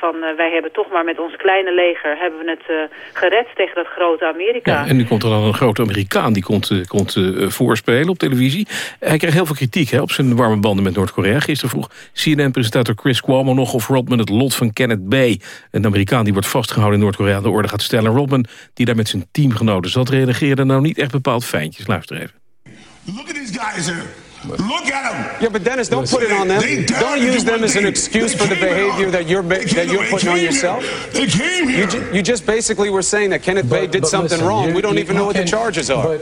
van wij hebben toch maar met ons kleine leger hebben we het gered tegen dat grote Amerika.
En nu komt er dan een grote Amerikaan die komt, komt voorspelen op televisie. Hij kreeg heel veel kritiek hè, op zijn warme banden met Noord-Korea. Gisteren vroeg CNN-presentator Chris Cuomo nog of Rodman het lot van Kenneth Bay, een Amerikaan die wordt vastgehouden in Noord-Korea, de orde gaat stellen. Rodman, die daar met zijn teamgenoten zat, reageerde nou niet echt bepaald fijntjes. Luister even.
Look at these guys here. Look at them.
Yeah, but Dennis, don't put it on them. Don't use them as an excuse for the behavior that you're that you're putting on yourself.
They came here.
You, ju you just basically were saying that Kenneth Bay did something wrong. We don't even know what the charges are.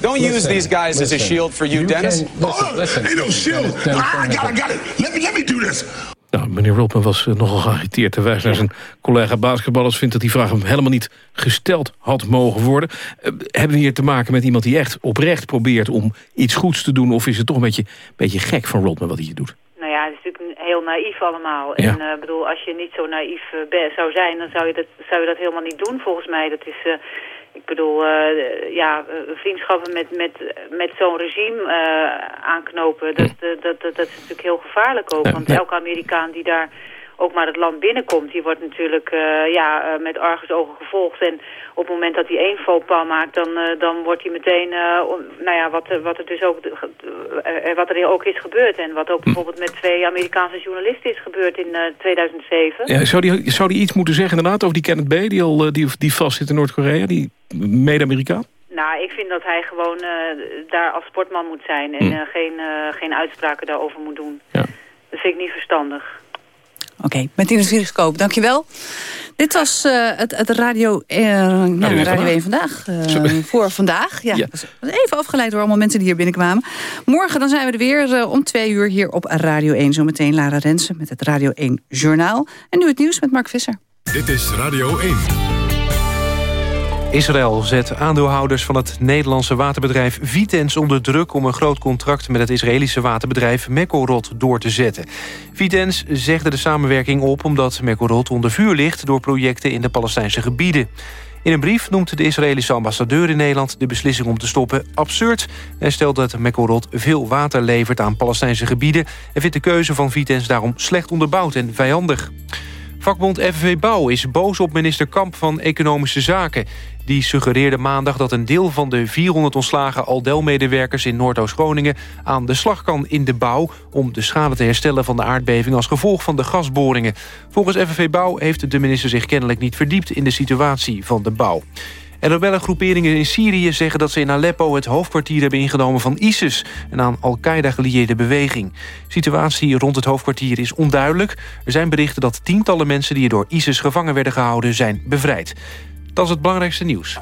Don't use these guys as a shield for you, Dennis.
listen, oh, listen. Ain't no shield. Ah, I got, I got it. Let me, let me do this.
Nou, meneer Rodman was uh, nogal geagiteerd. Terwijl naar zijn collega basketballers vindt dat die vraag hem helemaal niet gesteld had mogen worden. Uh, hebben we hier te maken met iemand die echt oprecht probeert om iets goeds te doen? Of is het toch een beetje, beetje gek van Rodman wat hij hier doet?
Nou ja, het is natuurlijk heel naïef allemaal. Ja. En uh, bedoel, als je niet zo naïef zou zijn, dan zou je, dat, zou je dat helemaal niet doen volgens mij. Dat is ik bedoel, uh, ja, vriendschappen met, met, met zo'n regime uh, aanknopen, dat, dat, dat, dat, is natuurlijk heel gevaarlijk ook. want elke Amerikaan die daar ook maar het land binnenkomt, die wordt natuurlijk uh, ja, uh, met argusogen gevolgd. En op het moment dat hij één faux pas maakt, dan, uh, dan wordt hij meteen, nou ja, wat, wat, er dus ook, wat er ook is gebeurd. En wat ook bijvoorbeeld met twee Amerikaanse journalisten is gebeurd in 2007.
Ja, zou, die, zou die iets moeten zeggen inderdaad over die Kenneth B, die, al, die, die vast zit in Noord-Korea, die mede-Amerikaan?
Nou, ik vind dat hij gewoon daar als sportman moet zijn en hm. geen, geen uitspraken daarover moet doen. Ja. Dat vind ik niet verstandig.
Oké, okay, met Ines Gierscoop, dankjewel. Dit was uh, het, het Radio, uh, radio, ja, radio 1 Vandaag. Uh, (laughs) voor vandaag. Ja, ja. Even afgeleid door allemaal mensen die hier binnenkwamen. Morgen dan zijn we er weer om twee uur hier op Radio 1. Zometeen Lara Rensen met het Radio 1 Journaal. En nu het nieuws met Mark Visser.
Dit is Radio 1.
Israël zet aandeelhouders van het Nederlandse waterbedrijf Vitens onder druk... om een groot contract met het Israëlische waterbedrijf Mekorot door te zetten. Vitens zegde de samenwerking op omdat Mekorot onder vuur ligt... door projecten in de Palestijnse gebieden. In een brief noemt de Israëlische ambassadeur in Nederland... de beslissing om te stoppen absurd... en stelt dat Mekorot veel water levert aan Palestijnse gebieden... en vindt de keuze van Vitens daarom slecht onderbouwd en vijandig. Vakbond FNV Bouw is boos op minister Kamp van Economische Zaken. Die suggereerde maandag dat een deel van de 400 ontslagen Aldel-medewerkers in Noordoost-Groningen aan de slag kan in de bouw om de schade te herstellen van de aardbeving als gevolg van de gasboringen. Volgens FNV Bouw heeft de minister zich kennelijk niet verdiept in de situatie van de bouw. En rebellengroeperingen in Syrië zeggen dat ze in Aleppo het hoofdkwartier hebben ingenomen van ISIS, een aan Al-Qaeda gelieerde beweging. De situatie rond het hoofdkwartier is onduidelijk. Er zijn berichten dat tientallen mensen die door ISIS gevangen werden gehouden zijn bevrijd. Dat is het belangrijkste nieuws.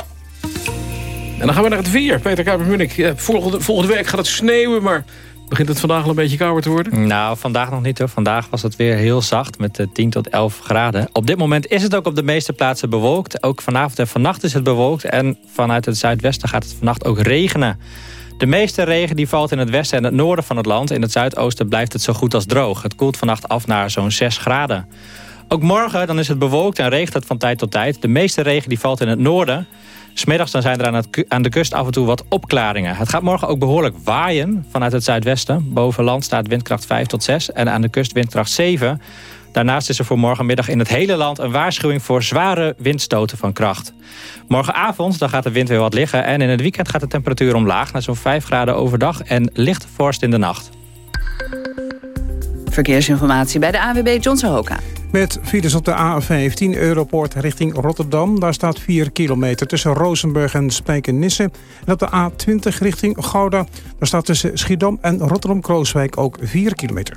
En dan gaan we naar het weer. Peter Kuiper-Munnik, volgende, volgende week gaat het sneeuwen... maar begint het vandaag al een beetje kouder te worden?
Nou, vandaag nog niet hoor. Vandaag was het weer heel zacht met 10 eh, tot 11 graden. Op dit moment is het ook op de meeste plaatsen bewolkt. Ook vanavond en vannacht is het bewolkt. En vanuit het zuidwesten gaat het vannacht ook regenen. De meeste regen die valt in het westen en het noorden van het land. In het zuidoosten blijft het zo goed als droog. Het koelt vannacht af naar zo'n 6 graden. Ook morgen dan is het bewolkt en regent het van tijd tot tijd. De meeste regen die valt in het noorden. Smiddags dan zijn er aan, aan de kust af en toe wat opklaringen. Het gaat morgen ook behoorlijk waaien vanuit het zuidwesten. Boven land staat windkracht 5 tot 6 en aan de kust windkracht 7. Daarnaast is er voor morgenmiddag in het hele land een waarschuwing voor zware windstoten van kracht. Morgenavond dan gaat de wind weer wat liggen en in het weekend gaat de temperatuur omlaag naar zo'n 5 graden overdag en lichte vorst in de nacht.
Verkeersinformatie bij de AWB Johnson Hoka.
Met files op de A15 Europoort richting Rotterdam. Daar staat 4 kilometer tussen Rozenburg en Spijkenisse. En op de A20 richting Gouda. Daar staat tussen Schiedam en Rotterdam-Krooswijk ook 4 kilometer.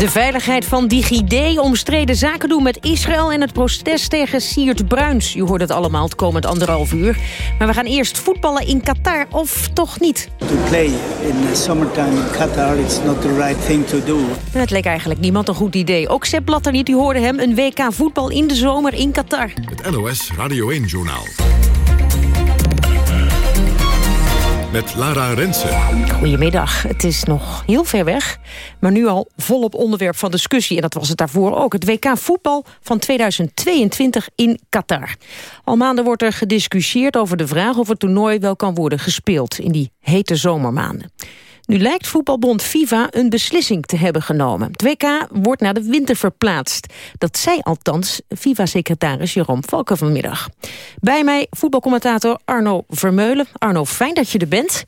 De veiligheid van DigiD, omstreden zaken doen met Israël... en het protest tegen Siert Bruins. U hoort het allemaal het komend anderhalf uur. Maar we gaan eerst voetballen in Qatar, of toch niet?
To play in the summertime in Qatar, it's not the right thing to do.
En het leek eigenlijk niemand een goed idee. Ook Sepp Blatter niet, u hoorde hem, een WK voetbal in de zomer in Qatar.
Het NOS Radio 1-journaal. Met Lara Rensen.
Goedemiddag. Het is nog heel ver weg, maar nu al volop onderwerp van discussie. En dat was het daarvoor ook. Het WK voetbal van 2022 in Qatar. Al maanden wordt er gediscussieerd over de vraag of het toernooi wel kan worden gespeeld in die hete zomermaanden. Nu lijkt voetbalbond FIFA een beslissing te hebben genomen. Het WK wordt naar de winter verplaatst. Dat zei althans FIFA-secretaris Jeroen Valken vanmiddag. Bij mij voetbalcommentator Arno Vermeulen. Arno, fijn dat je er bent.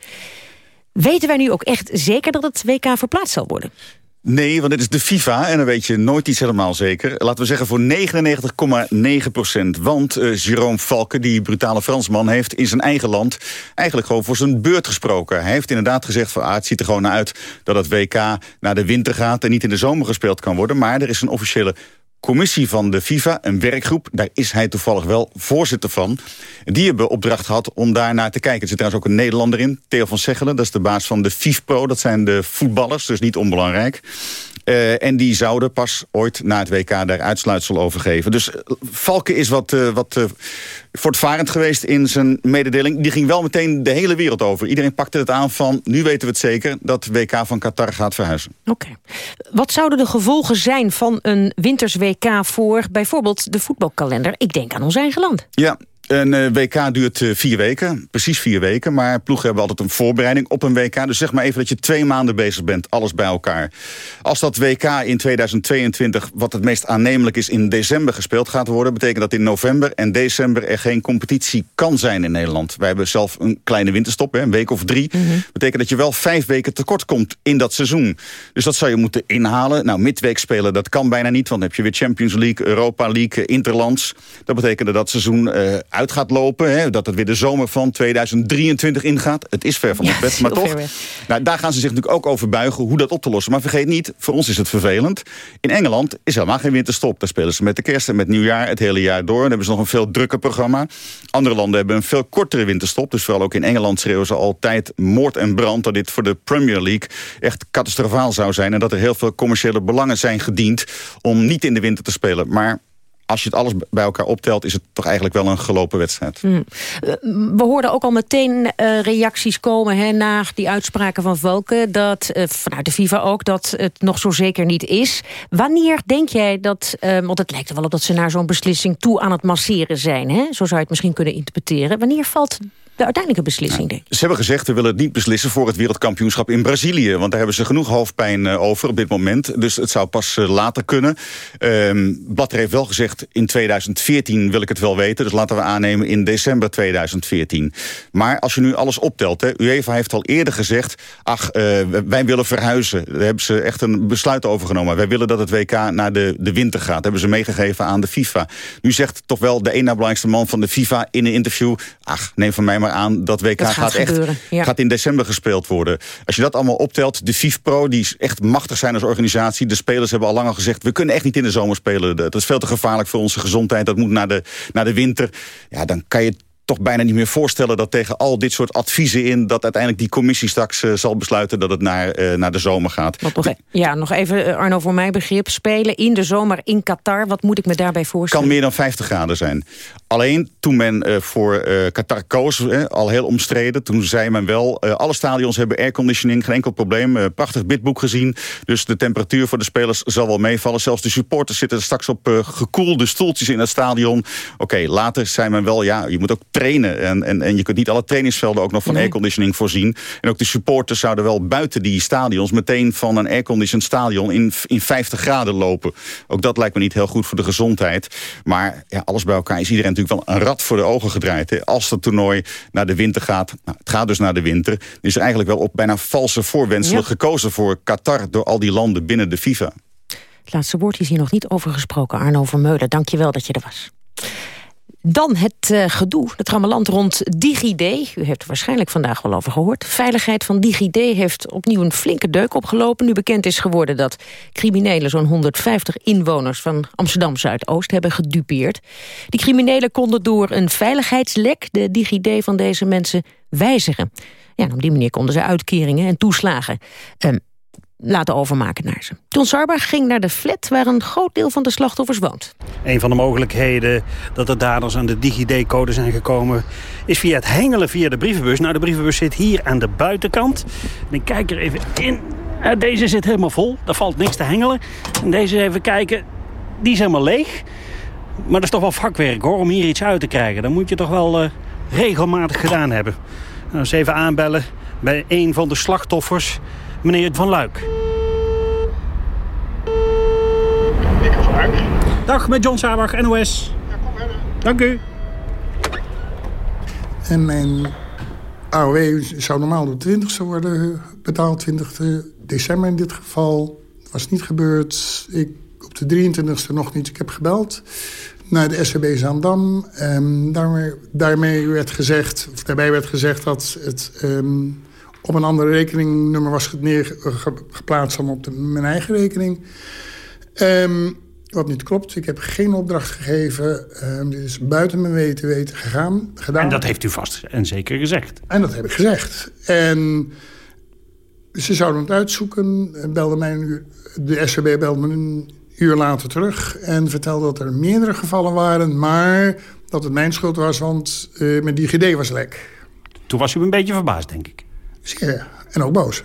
Weten wij nu ook echt zeker dat het WK verplaatst zal worden?
Nee, want dit is de FIFA en dan weet je nooit iets helemaal zeker. Laten we zeggen voor 99,9 procent. Want uh, Jérôme Valken, die brutale Fransman... heeft in zijn eigen land eigenlijk gewoon voor zijn beurt gesproken. Hij heeft inderdaad gezegd van ah, het ziet er gewoon uit... dat het WK naar de winter gaat en niet in de zomer gespeeld kan worden. Maar er is een officiële commissie van de FIFA, een werkgroep. Daar is hij toevallig wel voorzitter van. Die hebben opdracht gehad om daar naar te kijken. Er zit trouwens ook een Nederlander in, Theo van Seggelen. Dat is de baas van de FIFPro, dat zijn de voetballers, dus niet onbelangrijk. Uh, en die zouden pas ooit na het WK daar uitsluitsel over geven. Dus uh, Valken is wat, uh, wat voortvarend geweest in zijn mededeling. Die ging wel meteen de hele wereld over. Iedereen pakte het aan van, nu weten we het zeker... dat WK van Qatar gaat verhuizen.
Oké. Wat zouden de gevolgen zijn van een winters WK voor bijvoorbeeld de voetbalkalender? Ik denk aan ons eigen land.
Ja, Een eh, WK duurt uh, vier weken, precies vier weken. Maar ploegen hebben altijd een voorbereiding op een WK. Dus zeg maar even dat je twee maanden bezig bent, alles bij elkaar. Als dat WK in 2022, wat het meest aannemelijk is... in december gespeeld gaat worden... betekent dat in november en december er geen competitie kan zijn in Nederland. Wij hebben zelf een kleine winterstop, een week of drie. Mm betekent dat je wel vijf weken tekort komt in dat seizoen. Dus dat zou je moeten inhalen. Nou, midweek spelen, dat kan bijna niet... want dan heb je weer Champions League, Europa League, Interlands. Dat betekent dat dat seizoen... Uh, uit gaat lopen. Hè, dat het weer de zomer van 2023 ingaat. Het is ver van het bed, maar toch. Nou, daar gaan ze zich natuurlijk ook over buigen hoe dat op te lossen. Maar vergeet niet, voor ons is het vervelend. In Engeland is helemaal geen winterstop. Daar spelen ze met de kerst en met nieuwjaar het hele jaar door. Dan hebben ze nog een veel drukker programma. Andere landen hebben een veel kortere winterstop. Dus vooral ook in Engeland schreeuwen ze altijd moord en brand... dat dit voor de Premier League echt catastrofaal zou zijn... en dat er heel veel commerciële belangen zijn gediend... om niet in de winter te spelen. Maar als je het alles bij elkaar optelt... is het toch eigenlijk wel een gelopen wedstrijd. Hmm.
Eh, we hoorden ook al meteen uh, reacties komen hè, na die uitspraken van Volken... dat uh, vanuit de FIFA ook dat het nog zo zeker niet is. Wanneer denk jij dat... want het lijkt er wel op dat ze naar zo'n beslissing toe aan het masseren zijn. Hè? Zo zou je het misschien kunnen interpreteren. Wanneer valt de uiteindelijke beslissing, denk
Ze hebben gezegd, we willen het niet beslissen voor het wereldkampioenschap in Brazilië. Want daar hebben ze genoeg hoofdpijn uh, over op dit moment. Dus het zou pas uh, later kunnen. Um, Blatter heeft wel gezegd, in 2014 wil ik het wel weten. Dus laten we aannemen in december 2014. Maar als je nu alles optelt, hè, UEFA heeft al eerder gezegd... ach, uh, wij willen verhuizen. Daar hebben ze echt een besluit over genomen. Wij willen dat het WK naar de, de winter gaat. Dat hebben ze meegegeven aan de FIFA. Nu zegt toch wel de ene belangrijkste man van de FIFA in een interview... ach, neem van mij maar aan, dat WK gaat, gaat, echt, gaat in december gespeeld worden. Als je dat allemaal optelt, de FIFPro, die is echt machtig zijn als organisatie. De spelers hebben al lang al gezegd, we kunnen echt niet in de zomer spelen. Dat is veel te gevaarlijk voor onze gezondheid. Dat moet naar de, naar de winter. Ja, dan kan je toch bijna niet meer voorstellen dat tegen al dit soort adviezen in... dat uiteindelijk die commissie straks uh, zal besluiten dat het naar, uh, naar de zomer gaat.
Nog, e- ja, nog even, uh, Arno, voor mijn begrip. Spelen in de zomer in Qatar, wat moet ik me daarbij voorstellen?
Kan meer dan 50 graden zijn. Alleen toen men voor Qatar koos, al heel omstreden... toen zei men wel, alle stadions hebben airconditioning, geen enkel probleem. prachtig bidboek gezien, dus de temperatuur voor de spelers zal wel meevallen. Zelfs de supporters zitten straks op gekoelde stoeltjes in het stadion. Oké, okay, later zei men wel, ja, je moet ook trainen. En, en, en je kunt niet alle trainingsvelden ook nog van nee. airconditioning voorzien. En ook de supporters zouden wel buiten die stadions... meteen van een airconditioned stadion in, in 50 graden lopen. Ook dat lijkt me niet heel goed voor de gezondheid. Maar ja, alles bij elkaar is iedereen natuurlijk wel een rat voor de ogen gedraaid. Hè. Als het toernooi naar de winter gaat, nou, het gaat dus naar de winter... is er eigenlijk wel op bijna valse voorwenselen ja. gekozen voor Qatar... door al die landen binnen de FIFA.
Het laatste woord is hier nog niet over gesproken. Arno Vermeulen, dank je wel dat je er was. Dan het uh, gedoe, het rammeland rond DigiD. U heeft er waarschijnlijk vandaag wel over gehoord. Veiligheid van DigiD heeft opnieuw een flinke deuk opgelopen. Nu bekend is geworden dat criminelen zo'n 150 inwoners van Amsterdam Zuidoost hebben gedupeerd. Die criminelen konden door een veiligheidslek de DigiD van deze mensen wijzigen. Ja, op die manier konden ze uitkeringen en toeslagen um, laten overmaken naar ze. John Sarber ging naar de flat waar een groot deel van de slachtoffers woont.
Een van de mogelijkheden dat de daders aan de DigiD-code zijn gekomen... is via het hengelen via de brievenbus. Nou, de brievenbus zit hier aan de buitenkant. En ik kijk er even in. Deze zit helemaal vol. Daar valt niks te hengelen. En deze even kijken. Die is helemaal leeg. Maar dat is toch wel vakwerk hoor, om hier iets uit te krijgen. Dan moet je toch wel uh, regelmatig gedaan hebben. Nou, eens even aanbellen bij een van de slachtoffers meneer Van Luik. Dag, met John Sabach, NOS. Ja, kom verder. Dank u.
En mijn AOW zou normaal de 20ste worden betaald, 20 december in dit geval. Dat was niet gebeurd. Ik op de 23ste nog niet. Ik heb gebeld naar de SCB Zaandam. Um, daarmee, daarmee werd gezegd, of daarbij werd gezegd dat het um, op een andere rekeningnummer was neer, geplaatst dan op de, mijn eigen rekening. Um, wat niet klopt. Ik heb geen opdracht gegeven. Um, dit is buiten mijn weten weten gegaan, gedaan.
En dat heeft u vast en zeker gezegd.
En dat heb ik gezegd. En ze zouden het uitzoeken. Belde mij uur, de SCB belde me een uur later terug. En vertelde dat er meerdere gevallen waren. Maar dat het mijn schuld was, want uh, mijn DigiD was lek.
Toen was u een beetje verbaasd, denk ik.
Zeer. En ook boos.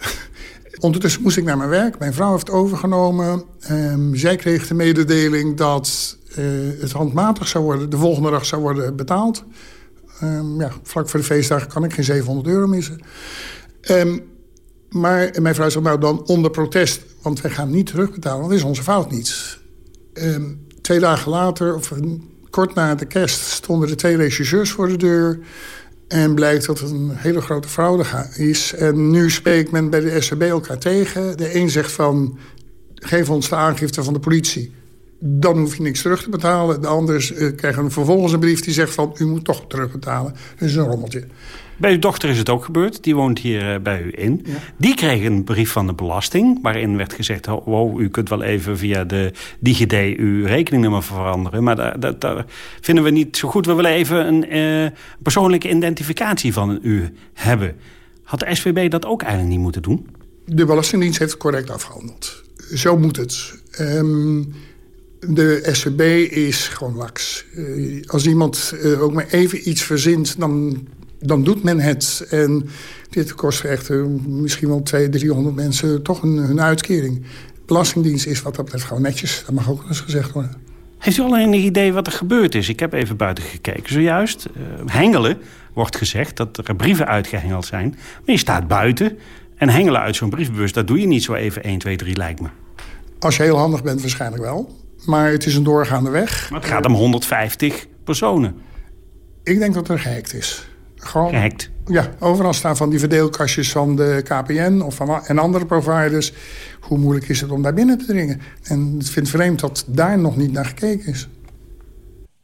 Ondertussen moest ik naar mijn werk. Mijn vrouw heeft overgenomen. Um, zij kreeg de mededeling dat het handmatig zou worden... de volgende dag zou worden betaald. Ehm, ja, vlak voor de feestdagen kan ik geen 700 euro missen. Um, maar mijn vrouw zegt nou dan onder protest... want wij gaan niet terugbetalen, want dat is onze fout niet. Twee dagen later, of kort na de kerst... stonden de twee regisseurs voor de deur... En blijkt dat het een hele grote fraude is. En nu spreekt men bij de SCB elkaar tegen. De een zegt van, geef ons de aangifte van de politie. Dan hoef je niks terug te betalen. De ander uh, krijgt vervolgens een brief die zegt van... u moet toch terugbetalen. Dat is een rommeltje.
Bij uw dochter is het ook gebeurd. Die woont hier uh, bij u in. Die kreeg een brief van de belasting... waarin werd gezegd... wow, u kunt wel even via de DigiD uw rekeningnummer veranderen. Maar dat, dat, dat, vinden we niet zo goed. We willen even een uh, persoonlijke identificatie van u hebben. Had de SVB dat ook eigenlijk niet moeten doen?
De Belastingdienst heeft het correct afgehandeld. Zo moet het. Um, de SVB is gewoon laks. Uh, als iemand uh, ook maar even iets verzint, dan, dan doet men het. En dit kost echt uh, misschien wel 200, 300 mensen toch een, hun uitkering. Belastingdienst is wat dat betreft gewoon netjes. Dat mag ook eens gezegd worden.
Heeft u al een idee wat er gebeurd is? Ik heb even buiten gekeken. Zojuist, hengelen wordt gezegd dat er brieven uitgehengeld zijn. Maar je staat buiten en hengelen uit zo'n brievenbus... dat doe je niet zo even 1, 2, 3 lijkt me.
Als je heel handig bent, waarschijnlijk wel. Maar het is een doorgaande weg.
Maar het gaat om 150 personen.
Ik denk dat er gehackt is.
Gewoon, gehackt?
Ja, overal staan van die verdeelkastjes van de KPN of van, en andere providers. Hoe moeilijk is het om daar binnen te dringen? En ik vind het vreemd dat daar nog niet naar gekeken is.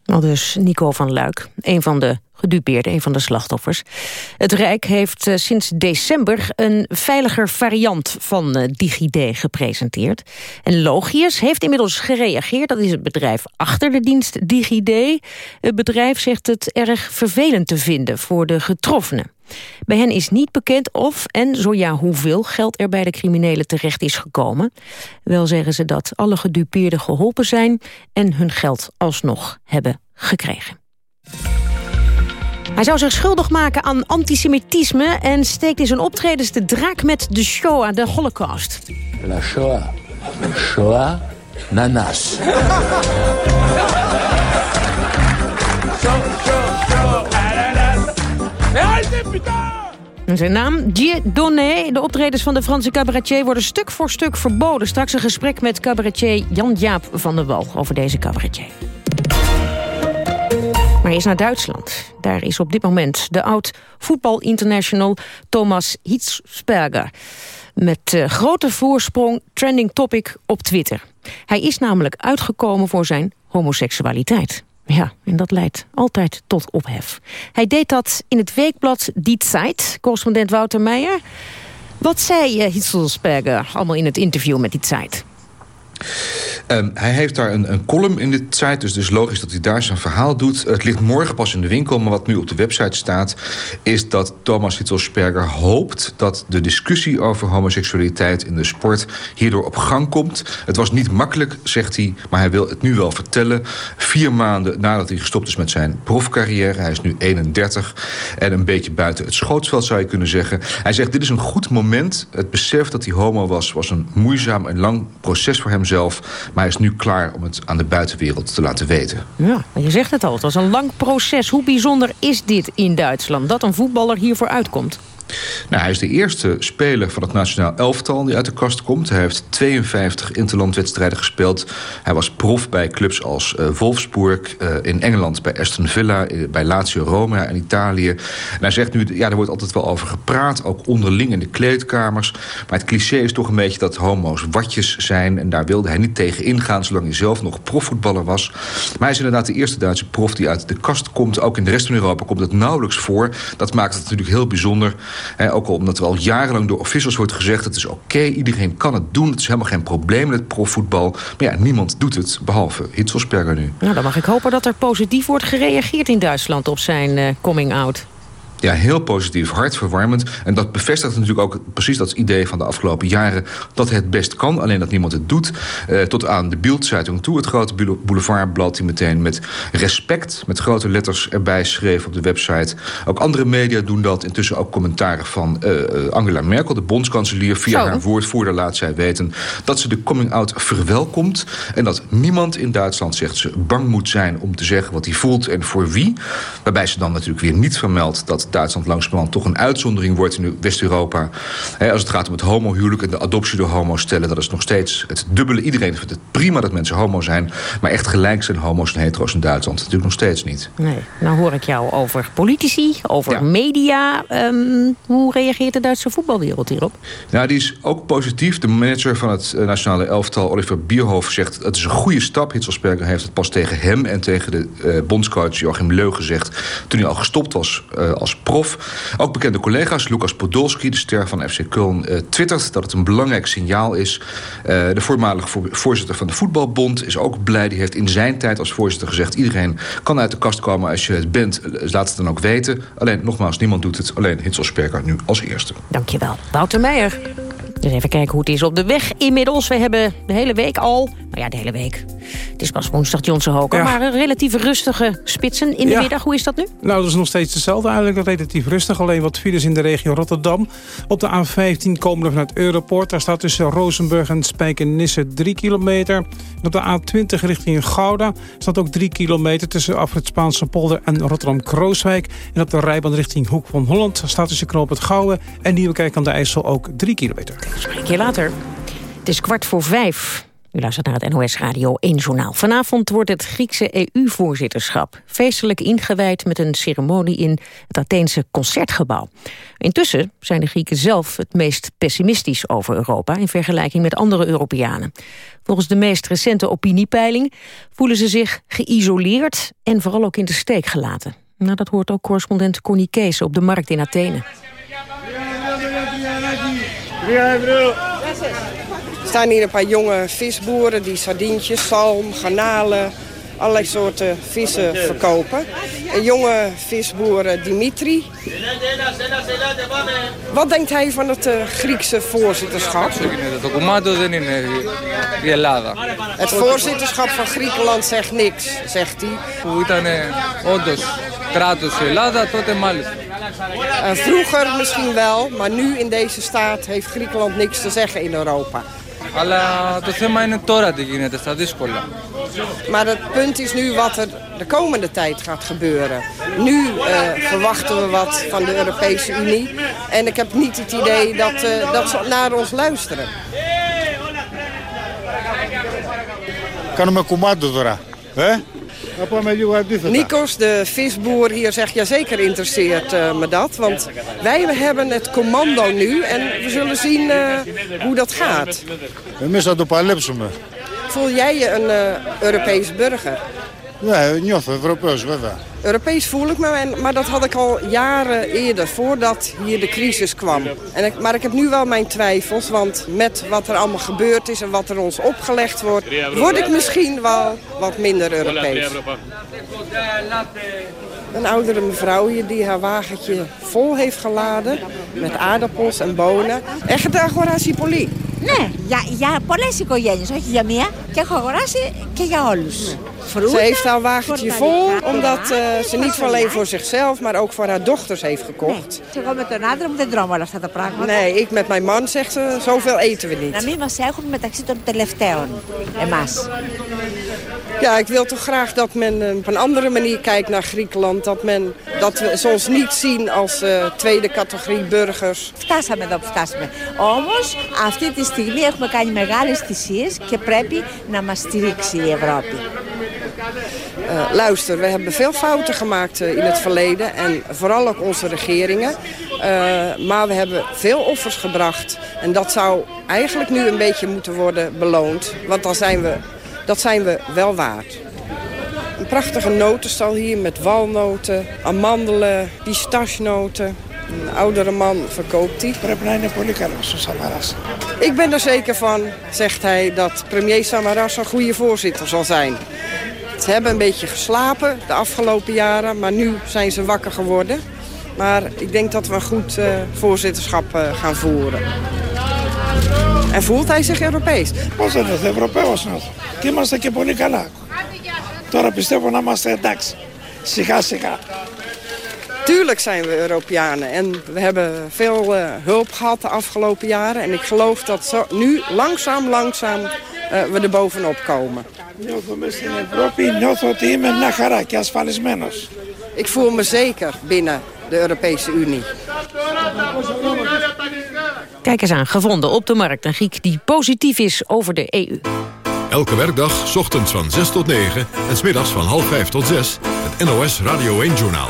Al dus Nico van Luik, een van de gedupeerde, een van de slachtoffers. Het Rijk heeft uh, sinds december een veiliger variant van uh, DigiD gepresenteerd. En Logius heeft inmiddels gereageerd. Dat is het bedrijf achter de dienst DigiD. Het bedrijf zegt het erg vervelend te vinden voor de getroffenen. Bij hen is niet bekend of en zo ja hoeveel geld er bij de criminelen terecht is gekomen. Wel zeggen ze dat alle gedupeerden geholpen zijn en hun geld alsnog hebben gekregen. Hij zou zich schuldig maken aan antisemitisme... en steekt in zijn optredens de draak met de Shoah, de Holocaust.
La Shoah. Shoah nanas. (laughs)
Zijn naam, Dieudonné. De optredens van de Franse cabaretier worden stuk voor stuk verboden. Straks een gesprek met cabaretier Jan-Jaap van der Wal over deze cabaretier. Maar eerst naar Duitsland. Daar is op dit moment de oud-voetbal-international Thomas Hitzsperger... met uh, grote voorsprong trending topic op Twitter. Hij is namelijk uitgekomen voor zijn homoseksualiteit. Ja, en dat leidt altijd tot ophef. Hij deed dat in het weekblad Die Zeit, correspondent Wouter Meijer. Wat zei uh, Hitzelsperger allemaal in het interview met Die Zeit?
Um, hij heeft daar een, een column in de site, dus is logisch dat hij daar zijn verhaal doet. Het ligt morgen pas in de winkel, maar wat nu op de website staat... is dat Thomas Hitzelsperger hoopt dat de discussie over homoseksualiteit in de sport... hierdoor op gang komt. Het was niet makkelijk, zegt hij, maar hij wil het nu wel vertellen. Vier maanden nadat hij gestopt is met zijn profcarrière. Hij is nu 31 en een beetje buiten het schootsveld, zou je kunnen zeggen. Hij zegt, dit is een goed moment. Het besef dat hij homo was, was een moeizaam en lang proces voor Maar hij is nu klaar om het aan de buitenwereld te laten weten.
Ja, maar je zegt het al, het was een lang proces. Hoe bijzonder is dit in Duitsland, dat een voetballer hiervoor uitkomt?
Nou, hij is de eerste speler van het nationaal elftal die uit de kast komt. Hij heeft 52 interlandwedstrijden gespeeld. Hij was prof bij clubs als uh, Wolfsburg, uh, in Engeland bij Aston Villa... Uh, bij Lazio Roma in Italië. Hij zegt nu, ja, er wordt altijd wel over gepraat... ook onderling in de kleedkamers. Maar het cliché is toch een beetje dat homo's watjes zijn... en daar wilde hij niet tegen ingaan... zolang hij zelf nog profvoetballer was. Maar hij is inderdaad de eerste Duitse prof die uit de kast komt. Ook in de rest van Europa komt het nauwelijks voor. Dat maakt het natuurlijk heel bijzonder ook al omdat er al jarenlang door officials wordt gezegd... het is oké, iedereen kan het doen. Het is helemaal geen probleem met profvoetbal. Maar ja, niemand doet het, behalve Hitzelsperger nu.
Nou, dan mag ik hopen dat er positief wordt gereageerd in Duitsland... op zijn uh, coming-out.
Ja, heel positief, hartverwarmend. En dat bevestigt natuurlijk ook precies dat idee van de afgelopen jaren... dat het best kan, alleen dat niemand het doet. Uh, tot aan de Bildzeitung toe, het grote boulevardblad... die meteen met respect, met grote letters erbij schreef op de website. Ook andere media doen dat. Intussen ook commentaren van uh, Angela Merkel, de bondskanselier. Via Zo. haar woordvoerder laat zij weten dat ze de coming-out verwelkomt... en dat niemand in Duitsland, zegt ze, bang moet zijn om te zeggen wat hij voelt en voor wie. Waarbij ze dan natuurlijk weer niet vermeldt dat Duitsland langzamerhand toch een uitzondering wordt in West-Europa. Als het gaat om het homohuwelijk en de adoptie door homo's stellen... dat is nog steeds het dubbele. Iedereen vindt het prima dat mensen homo zijn... maar echt gelijk zijn homo's en hetero's in Duitsland natuurlijk nog steeds niet.
Nee, nou hoor ik jou over politici, over media. Um, hoe reageert de Duitse voetbalwereld hierop?
Nou, die is ook positief. De manager van het eh, nationale elftal, Oliver Bierhoff, zegt... het is een goede stap. Hitzelsperger heeft het pas tegen hem en tegen de uh, bondscoach Joachim Leu gezegd... toen hij al gestopt was uh, als prof. Ook bekende collega's, Lucas Podolski, de ster van FC Köln... Uh, twittert dat het een belangrijk signaal is. Uh, de voormalige voorzitter van de Voetbalbond is ook blij. Die heeft in zijn tijd als voorzitter gezegd... iedereen kan uit de kast komen als je het bent. Laat het dan ook weten. Alleen, nogmaals, niemand doet het. Alleen Hitzelsperger nu als eerste.
Dankjewel. Wouter Meijer. Dus even kijken hoe het is op de weg inmiddels. We hebben de hele week al, nou ja, de hele week. Het is pas woensdag Johnson Hoker, ja. maar een relatief rustige spitsen in de
Ja.
middag. Hoe is dat nu?
Nou, dat is nog steeds hetzelfde eigenlijk. Relatief rustig. Alleen wat files in de regio Rotterdam. Op de A15 komen we vanuit Europort. Daar staat tussen Rozenburg en Spijkenisse 3 kilometer. En op de A20 richting Gouda staat ook 3 kilometer... tussen Afrit Spaanse polder en Rotterdam-Krooswijk. En op de rijbaan richting Hoek van Holland staat tussen Knoop het Gouwen... en Nieuwekerk aan de IJssel ook 3 kilometer.
Spreek je later. Het is kwart voor vijf. U luistert naar het NOS Radio 1 Journaal. Vanavond wordt het Griekse EU-voorzitterschap feestelijk ingewijd met een ceremonie in het Atheense Concertgebouw. Intussen zijn de Grieken zelf het meest pessimistisch over Europa in vergelijking met andere Europeanen. Volgens de meest recente opiniepeiling voelen ze zich geïsoleerd en vooral ook in de steek gelaten. Nou, dat hoort ook correspondent Connie Kees op de markt in Athene.
Er staan hier een paar jonge visboeren die sardientjes, zalm, garnalen, allerlei soorten vissen verkopen. Een jonge visboer eh, Dimitri. Wat denkt hij van het eh, Griekse voorzitterschap?
Το κομμάτι δεν είναι η Ελλάδα.
Het voorzitterschap van Griekenland zegt niks, zegt hij.
Που ήταν όντως κράτος η Ελλάδα, τότε μάλιστα.
Eh, vroeger misschien wel, maar nu in deze staat heeft Griekenland niks te zeggen in Europa.
Αλλά το θέμα είναι τώρα τι γίνεται, στα δύσκολα.
Maar het punt is nu wat er de komende tijd gaat gebeuren. Nu eh, verwachten we wat van de Europese Unie. En ik heb niet het idee dat, eh, dat ze naar ons luisteren.
Κάνουμε κουμάντο τώρα. Ε?
Nikos, de visboer hier, zegt, ja zeker interesseert eh, me dat. Want wij hebben het commando nu en we zullen zien eh, hoe dat gaat.
We missen dat op
Voel jij je een uh, Europees burger?
ja, niet Europees, wel.
Europees voel ik me, maar dat had ik al jaren eerder, voordat hier de crisis kwam. En maar ik heb nu wel mijn twijfels, want met wat er allemaal gebeurd is en wat er ons opgelegd wordt, word ik misschien wel wat minder Europees. Een oudere mevrouw hier die haar wagentje vol heeft geladen met aardappels en bonen. Echt de agora
Ναι, για, για πολλές οικογένειες, όχι για μία. Και έχω αγοράσει και για όλους.
Ze heeft haar wagentje vol, omdat eh, ze niet alleen voor zichzelf, maar ook voor haar dochters heeft gekocht.
Εγώ με τον άντρα μου δεν τρώμε όλα αυτά τα πράγματα.
Nee, ik met mijn man, zegt ze, zoveel eten we
Να
niet.
μην μας έχουν μεταξύ των τελευταίων, εμάς.
Ja, ik wil toch graag dat men eh, op een andere manier kijkt naar Griekenland. Dat, men, dat we ze ons niet zien als eh, tweede categorie burgers.
Φτάσαμε εδώ που φτάσαμε. Όμως, αυτή τη στιγμή έχουμε κάνει μεγάλες θυσίες και πρέπει να μας στηρίξει η Ευρώπη.
Eh, luister, we hebben veel fouten gemaakt eh, in het verleden. En vooral ook onze regeringen. Eh, maar we hebben veel offers gebracht. En dat zou eigenlijk nu een beetje moeten worden beloond. Want dan zijn we, dat zijn we wel waard. Een prachtige notenstal hier met walnoten, amandelen, pistachenoten. Een oudere man verkoopt die. Ik ben er zeker van, zegt hij, dat premier Samaras een goede voorzitter zal zijn. Ze hebben een beetje geslapen de afgelopen jaren, maar nu zijn ze wakker geworden. Maar ik denk dat we een goed uh, voorzitterschap uh, gaan voeren. En voelt hij zich Europees?
Πώς δεν είναι Ευρωπαίος να Και είμαστε και πολύ καλά. Τώρα πιστεύω να είμαστε εντάξει. Σιγά σιγά.
Tuurlijk zijn we Europeanen en we hebben veel uh, hulp gehad de afgelopen jaren. En ik geloof dat zo, nu langzaam, langzaam uh, we er bovenop komen. Ik voel me zeker binnen de Europese Unie.
Kijk eens aan, gevonden op de markt. Een Griek die positief is over de EU.
Elke werkdag, ochtends van 6 tot 9 en smiddags van half 5 tot 6... het NOS Radio 1-journaal.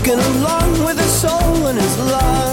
Walking along with a soul in his lungs.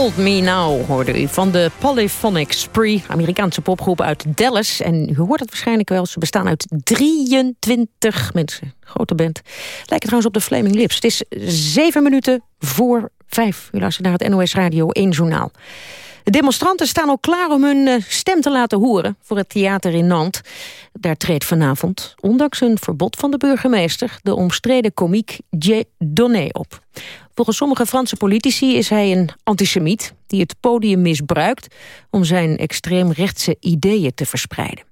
Hold Me Now
hoorde u van de Polyphonic Spree, Amerikaanse popgroep uit Dallas. En u hoort het waarschijnlijk wel, ze bestaan uit 23 mensen. Grote band. Lijken trouwens op de Flaming Lips. Het is zeven minuten voor vijf. U luistert naar het NOS Radio 1 Journaal. De demonstranten staan al klaar om hun eh, stem te laten horen... voor het theater in Nantes. Daar treedt vanavond, ondanks een verbod van de burgemeester... de omstreden komiek Jay Donné op. Volgens sommige Franse politici is hij een antisemiet... die het podium misbruikt om zijn extreemrechtse ideeën te verspreiden.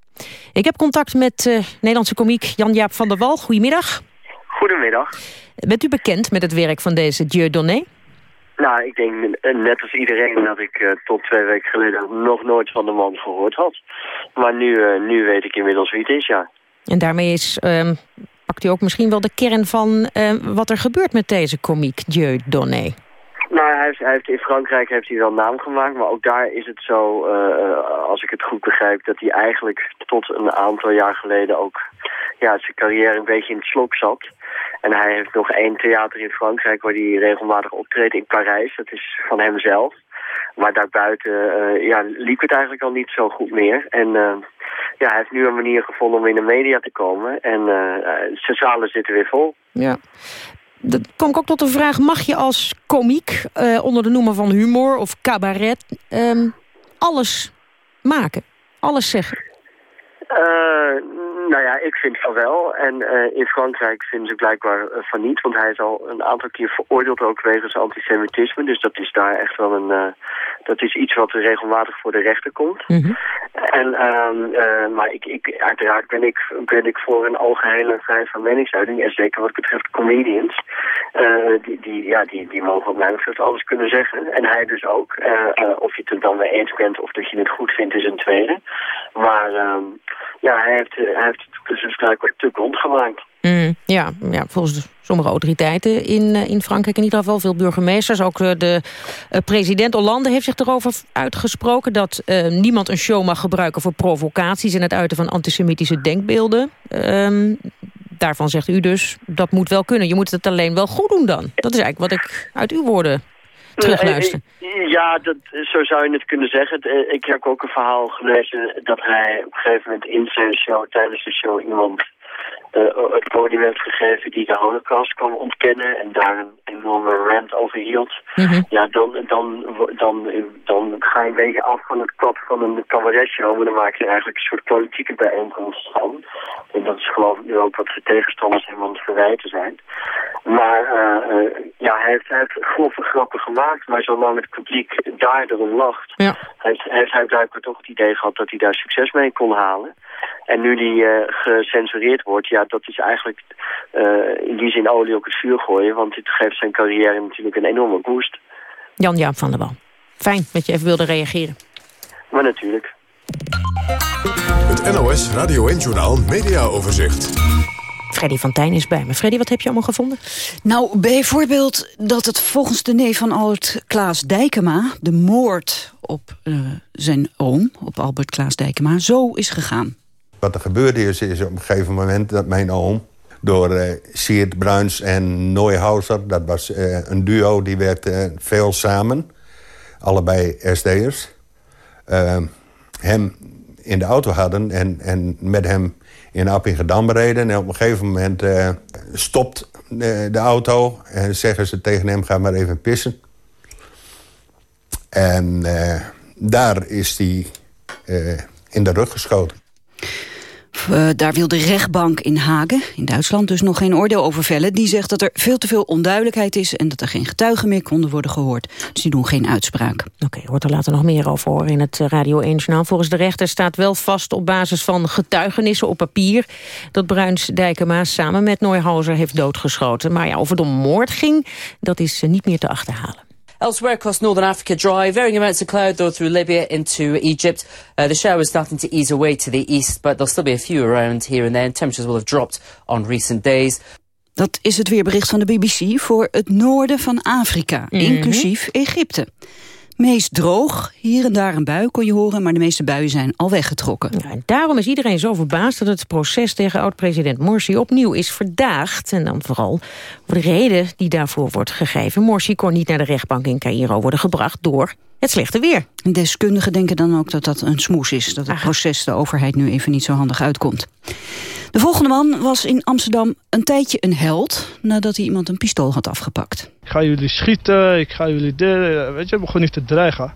Ik heb contact met eh, Nederlandse komiek Jan-Jaap van der Wal. Goedemiddag.
Goedemiddag.
Bent u bekend met het werk van deze Dieu Donné?
Nou, ik denk eh, net als iedereen dat ik eh, tot twee weken geleden nog nooit van de man gehoord had. Maar nu, eh, nu weet ik inmiddels wie het is, ja.
En daarmee is, ehm, pakt u ook misschien wel de kern van wat er gebeurt met deze komiek Dieu.
Nou, hij heeft, in Frankrijk heeft hij wel naam gemaakt, maar ook daar is het zo, eh, eh, als ik het goed begrijp, dat hij eigenlijk tot een aantal jaar geleden ook ja, zijn carrière een beetje in het slop zat. En hij heeft nog één theater in Frankrijk waar hij regelmatig optreedt in Parijs. Dat is van hemzelf. Maar daarbuiten eh, ja, liep het eigenlijk al niet zo goed meer. En ja, hij heeft nu een manier gevonden om in de media te komen. En zijn zalen zitten weer vol.
Ja. Dan kom ik ook tot de vraag... mag je als komiek, eh, onder de noemer van humor of cabaret... ehm, alles maken, alles zeggen?
Eh, nou ja, ik vind van wel. En eh, in Frankrijk vinden ze blijkbaar eh, van niet. Want hij is al een aantal keer veroordeeld ook wegens antisemitisme. Dus dat is daar echt wel een... eh, dat is iets wat regelmatig voor de rechter komt. En, ehm, eh, maar ik, ik, uiteraard ben ik, ben ik voor een algehele vrijheid van meningsuiting. En zeker wat betreft comedians. Die, die, ja, die, die mogen wat mij betreft alles kunnen zeggen. En hij dus ook. Of je het er dan mee eens bent of dat je het goed vindt is een tweede. Maar ehm, ja, hij heeft, hij heeft dus blijkbaar te grond gemaakt.
Mm, ja, ja, volgens sommige autoriteiten in, eh, in Frankrijk in ieder geval, veel burgemeesters. Ook eh, de eh, president Hollande heeft zich erover uitgesproken... dat niemand een show mag gebruiken voor provocaties... en het uiten van antisemitische denkbeelden. Ehm, daarvan zegt u dus, dat moet wel kunnen. Je moet het alleen wel goed doen dan. Dat is eigenlijk wat ik uit uw woorden terugluister.
Eh, Ja, dat, zo zou je het kunnen zeggen. Eh, Ik heb ook een verhaal gelezen dat hij op een gegeven moment in zijn show, tijdens de show, iemand eh, het podium heeft gegeven die de holocaust kwam ontkennen en daar een enorme rant over hield. Ja, dan, dan, dan, dan ga je een beetje af van het pad van een cabaretshow, maar dan maak je eigenlijk een soort politieke bijeenkomst van. En dat is geloof ik nu ook wat zijn tegenstanders hem aan het verwijten zijn. Maar eh, eh, ja, hij heeft, hij heeft grove grappen gemaakt, maar zolang het publiek daar erom lacht,
Ja.
heeft, heeft hij blijkbaar toch het idee gehad dat hij daar succes mee kon halen. En nu die eh, gecensureerd wordt, ja, dat is eigenlijk eh, in die zin olie op het vuur gooien, want dit geeft zijn carrière natuurlijk een enorme boost.
Jan-Jaap van der Wal. Fijn dat je even wilde reageren.
Maar natuurlijk.
Het NOS Radio 1-journaal Media Overzicht.
Freddy van Tijn is bij me. Freddy, wat heb je allemaal gevonden?
Nou, bijvoorbeeld dat het volgens de neef van Albert Klaas Dijkema... de moord op eh, zijn oom, op Albert Klaas Dijkema, zo is gegaan.
Wat er gebeurde is, is op een gegeven moment dat mijn oom... door eh Siert Bruins en Nooihauser, dat was eh, een duo... die werkte veel samen, allebei SD'ers... eh, hem in de auto hadden en, en met hem in Appingedam reden. En op een gegeven moment eh, stopt de, de auto en zeggen ze tegen hem... ga maar even pissen. En daar is hij in de rug geschoten.
Eh, daar wil de rechtbank in Hagen, in Duitsland, dus nog geen oordeel over vellen. Die zegt dat er veel te veel onduidelijkheid is... en dat er geen getuigen meer konden worden gehoord. Dus die doen geen uitspraak.
Oké, hoort er later nog meer over horen in het eh, Radio 1-journaal. Volgens de rechter staat wel vast op basis van getuigenissen op papier... dat Bruins Dijkema samen met Neuhauser heeft doodgeschoten. Maar ja, of het om moord ging, dat is eh, niet meer te achterhalen.
Elsewhere across northern Africa, dry, varying amounts of cloud though through Libya into Egypt. Uh, the showers starting to ease away to the east, but there'll still be a few around here and there. And temperatures will have dropped on recent days.
Dat is het weerbericht van de BBC voor het noorden van Afrika,
Mhm.
inclusief Egypte. Meest droog, hier en daar een bui kon je horen... maar de meeste buien zijn al weggetrokken.
Ja, daarom is iedereen zo verbaasd dat het proces tegen oud-president Morsi opnieuw is verdaagd. En dan vooral over de reden die daarvoor wordt gegeven. Morsi kon niet naar de rechtbank in Cairo worden gebracht door het slechte weer.
Deskundigen denken dan ook dat dat een smoes is. Dat het proces de overheid nu even niet zo handig uitkomt. De volgende man was in Amsterdam een tijdje een held... nadat hij iemand een pistool had afgepakt.
Ik ga jullie schieten, ik ga jullie dit, weet je, begon niet te dreigen.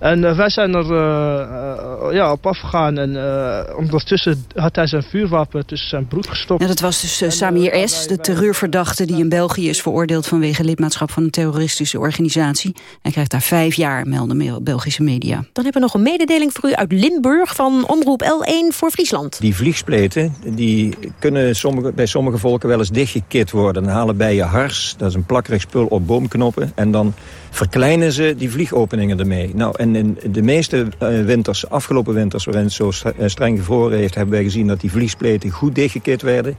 En eh, wij zijn er eh, eh, ja, op afgegaan en eh, ondertussen had hij zijn vuurwapen tussen zijn broek gestopt.
Ja, dat was dus uh, Samir S., de terreurverdachte die in België is veroordeeld vanwege lidmaatschap van een terroristische organisatie. Hij krijgt daar vijf jaar, melden Belgische media.
Dan hebben we nog een mededeling voor u uit Limburg van Omroep L1 voor Friesland.
Die vliegspleten die kunnen sommige, bij sommige volken wel eens dichtgekit worden. Dan halen bijen hars, dat is een plakkerig spul op boomknoppen. En dan verkleinen ze die vliegopeningen ermee. Nou, en in de meeste uh, winters, afgelopen winters, waarin het zo streng gevroren heeft... hebben wij gezien dat die vliegspleten goed dichtgekit werden.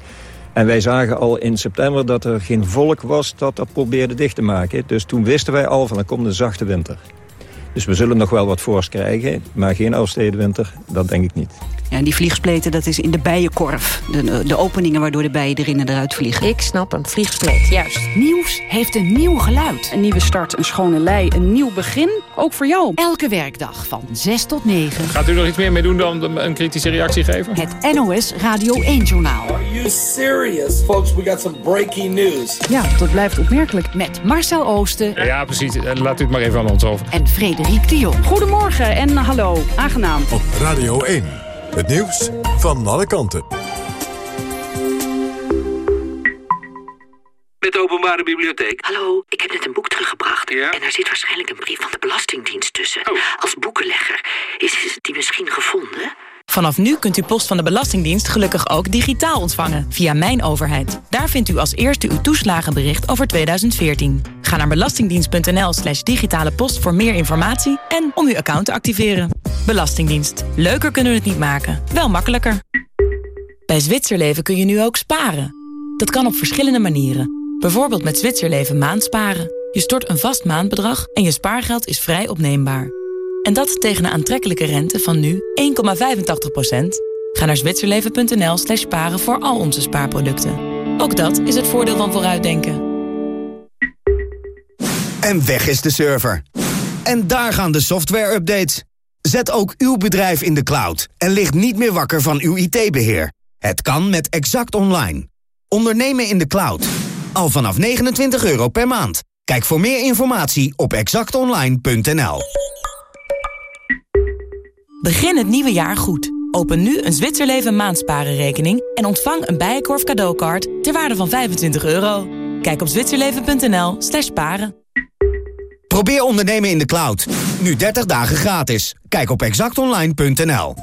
En wij zagen al in september dat er geen volk was dat dat probeerde dicht te maken. Dus toen wisten wij al van er komt een zachte winter. Dus we zullen nog wel wat voors krijgen, maar geen Elfstedenwinter, dat denk ik niet.
Ja, die vliegspleten, dat is in de bijenkorf. De, de openingen waardoor de bijen erin en eruit vliegen.
Ik snap een vliegspleet, juist.
Nieuws heeft een nieuw geluid. Een nieuwe start, een schone lei, een nieuw begin. Ook voor jou. Elke werkdag van 6 tot 9.
Gaat u nog iets meer mee doen dan een kritische reactie geven?
Het NOS Radio 1-journaal.
Are you serious? Folks, we got some breaking news.
Ja, dat blijft opmerkelijk. Met Marcel Oosten.
Ja, precies. Laat u het maar even aan ons over.
En Frederik de Jong. Goedemorgen en hallo. Aangenaam.
Op Radio 1. Het nieuws van alle kanten.
Met de openbare bibliotheek. Hallo, ik heb net een boek teruggebracht. En daar zit waarschijnlijk een brief van de Belastingdienst tussen. Als boekenlegger. Is, is die misschien gevonden?
Vanaf nu kunt u post van de Belastingdienst gelukkig ook digitaal ontvangen via Mijn Overheid. Daar vindt u als eerste uw toeslagenbericht over 2014. Ga naar belastingdienst.nl slash digitale post voor meer informatie en om uw account te activeren. Belastingdienst. Leuker kunnen we het niet maken, wel makkelijker. Bij Zwitserleven kun je nu ook sparen. Dat kan op verschillende manieren. Bijvoorbeeld met Zwitserleven maandsparen. Je stort een vast maandbedrag en je spaargeld is vrij opneembaar. En dat tegen een aantrekkelijke rente van nu 1,85%. Ga naar zwitserleven.nl slash sparen voor al onze spaarproducten. Ook dat is het voordeel van vooruitdenken.
En weg is de server. En daar gaan de software-updates. Zet ook uw bedrijf in de cloud en ligt niet meer wakker van uw IT-beheer. Het kan met Exact Online. Ondernemen in de cloud. Al vanaf 29 euro per maand. Kijk voor meer informatie op exactonline.nl.
Begin het nieuwe jaar goed. Open nu een Zwitserleven maandsparenrekening en ontvang een Bijenkorf cadeaukaart ter waarde van 25 euro. Kijk op zwitserleven.nl slash paren.
Probeer ondernemen in de cloud. Nu 30 dagen gratis. Kijk op exactonline.nl.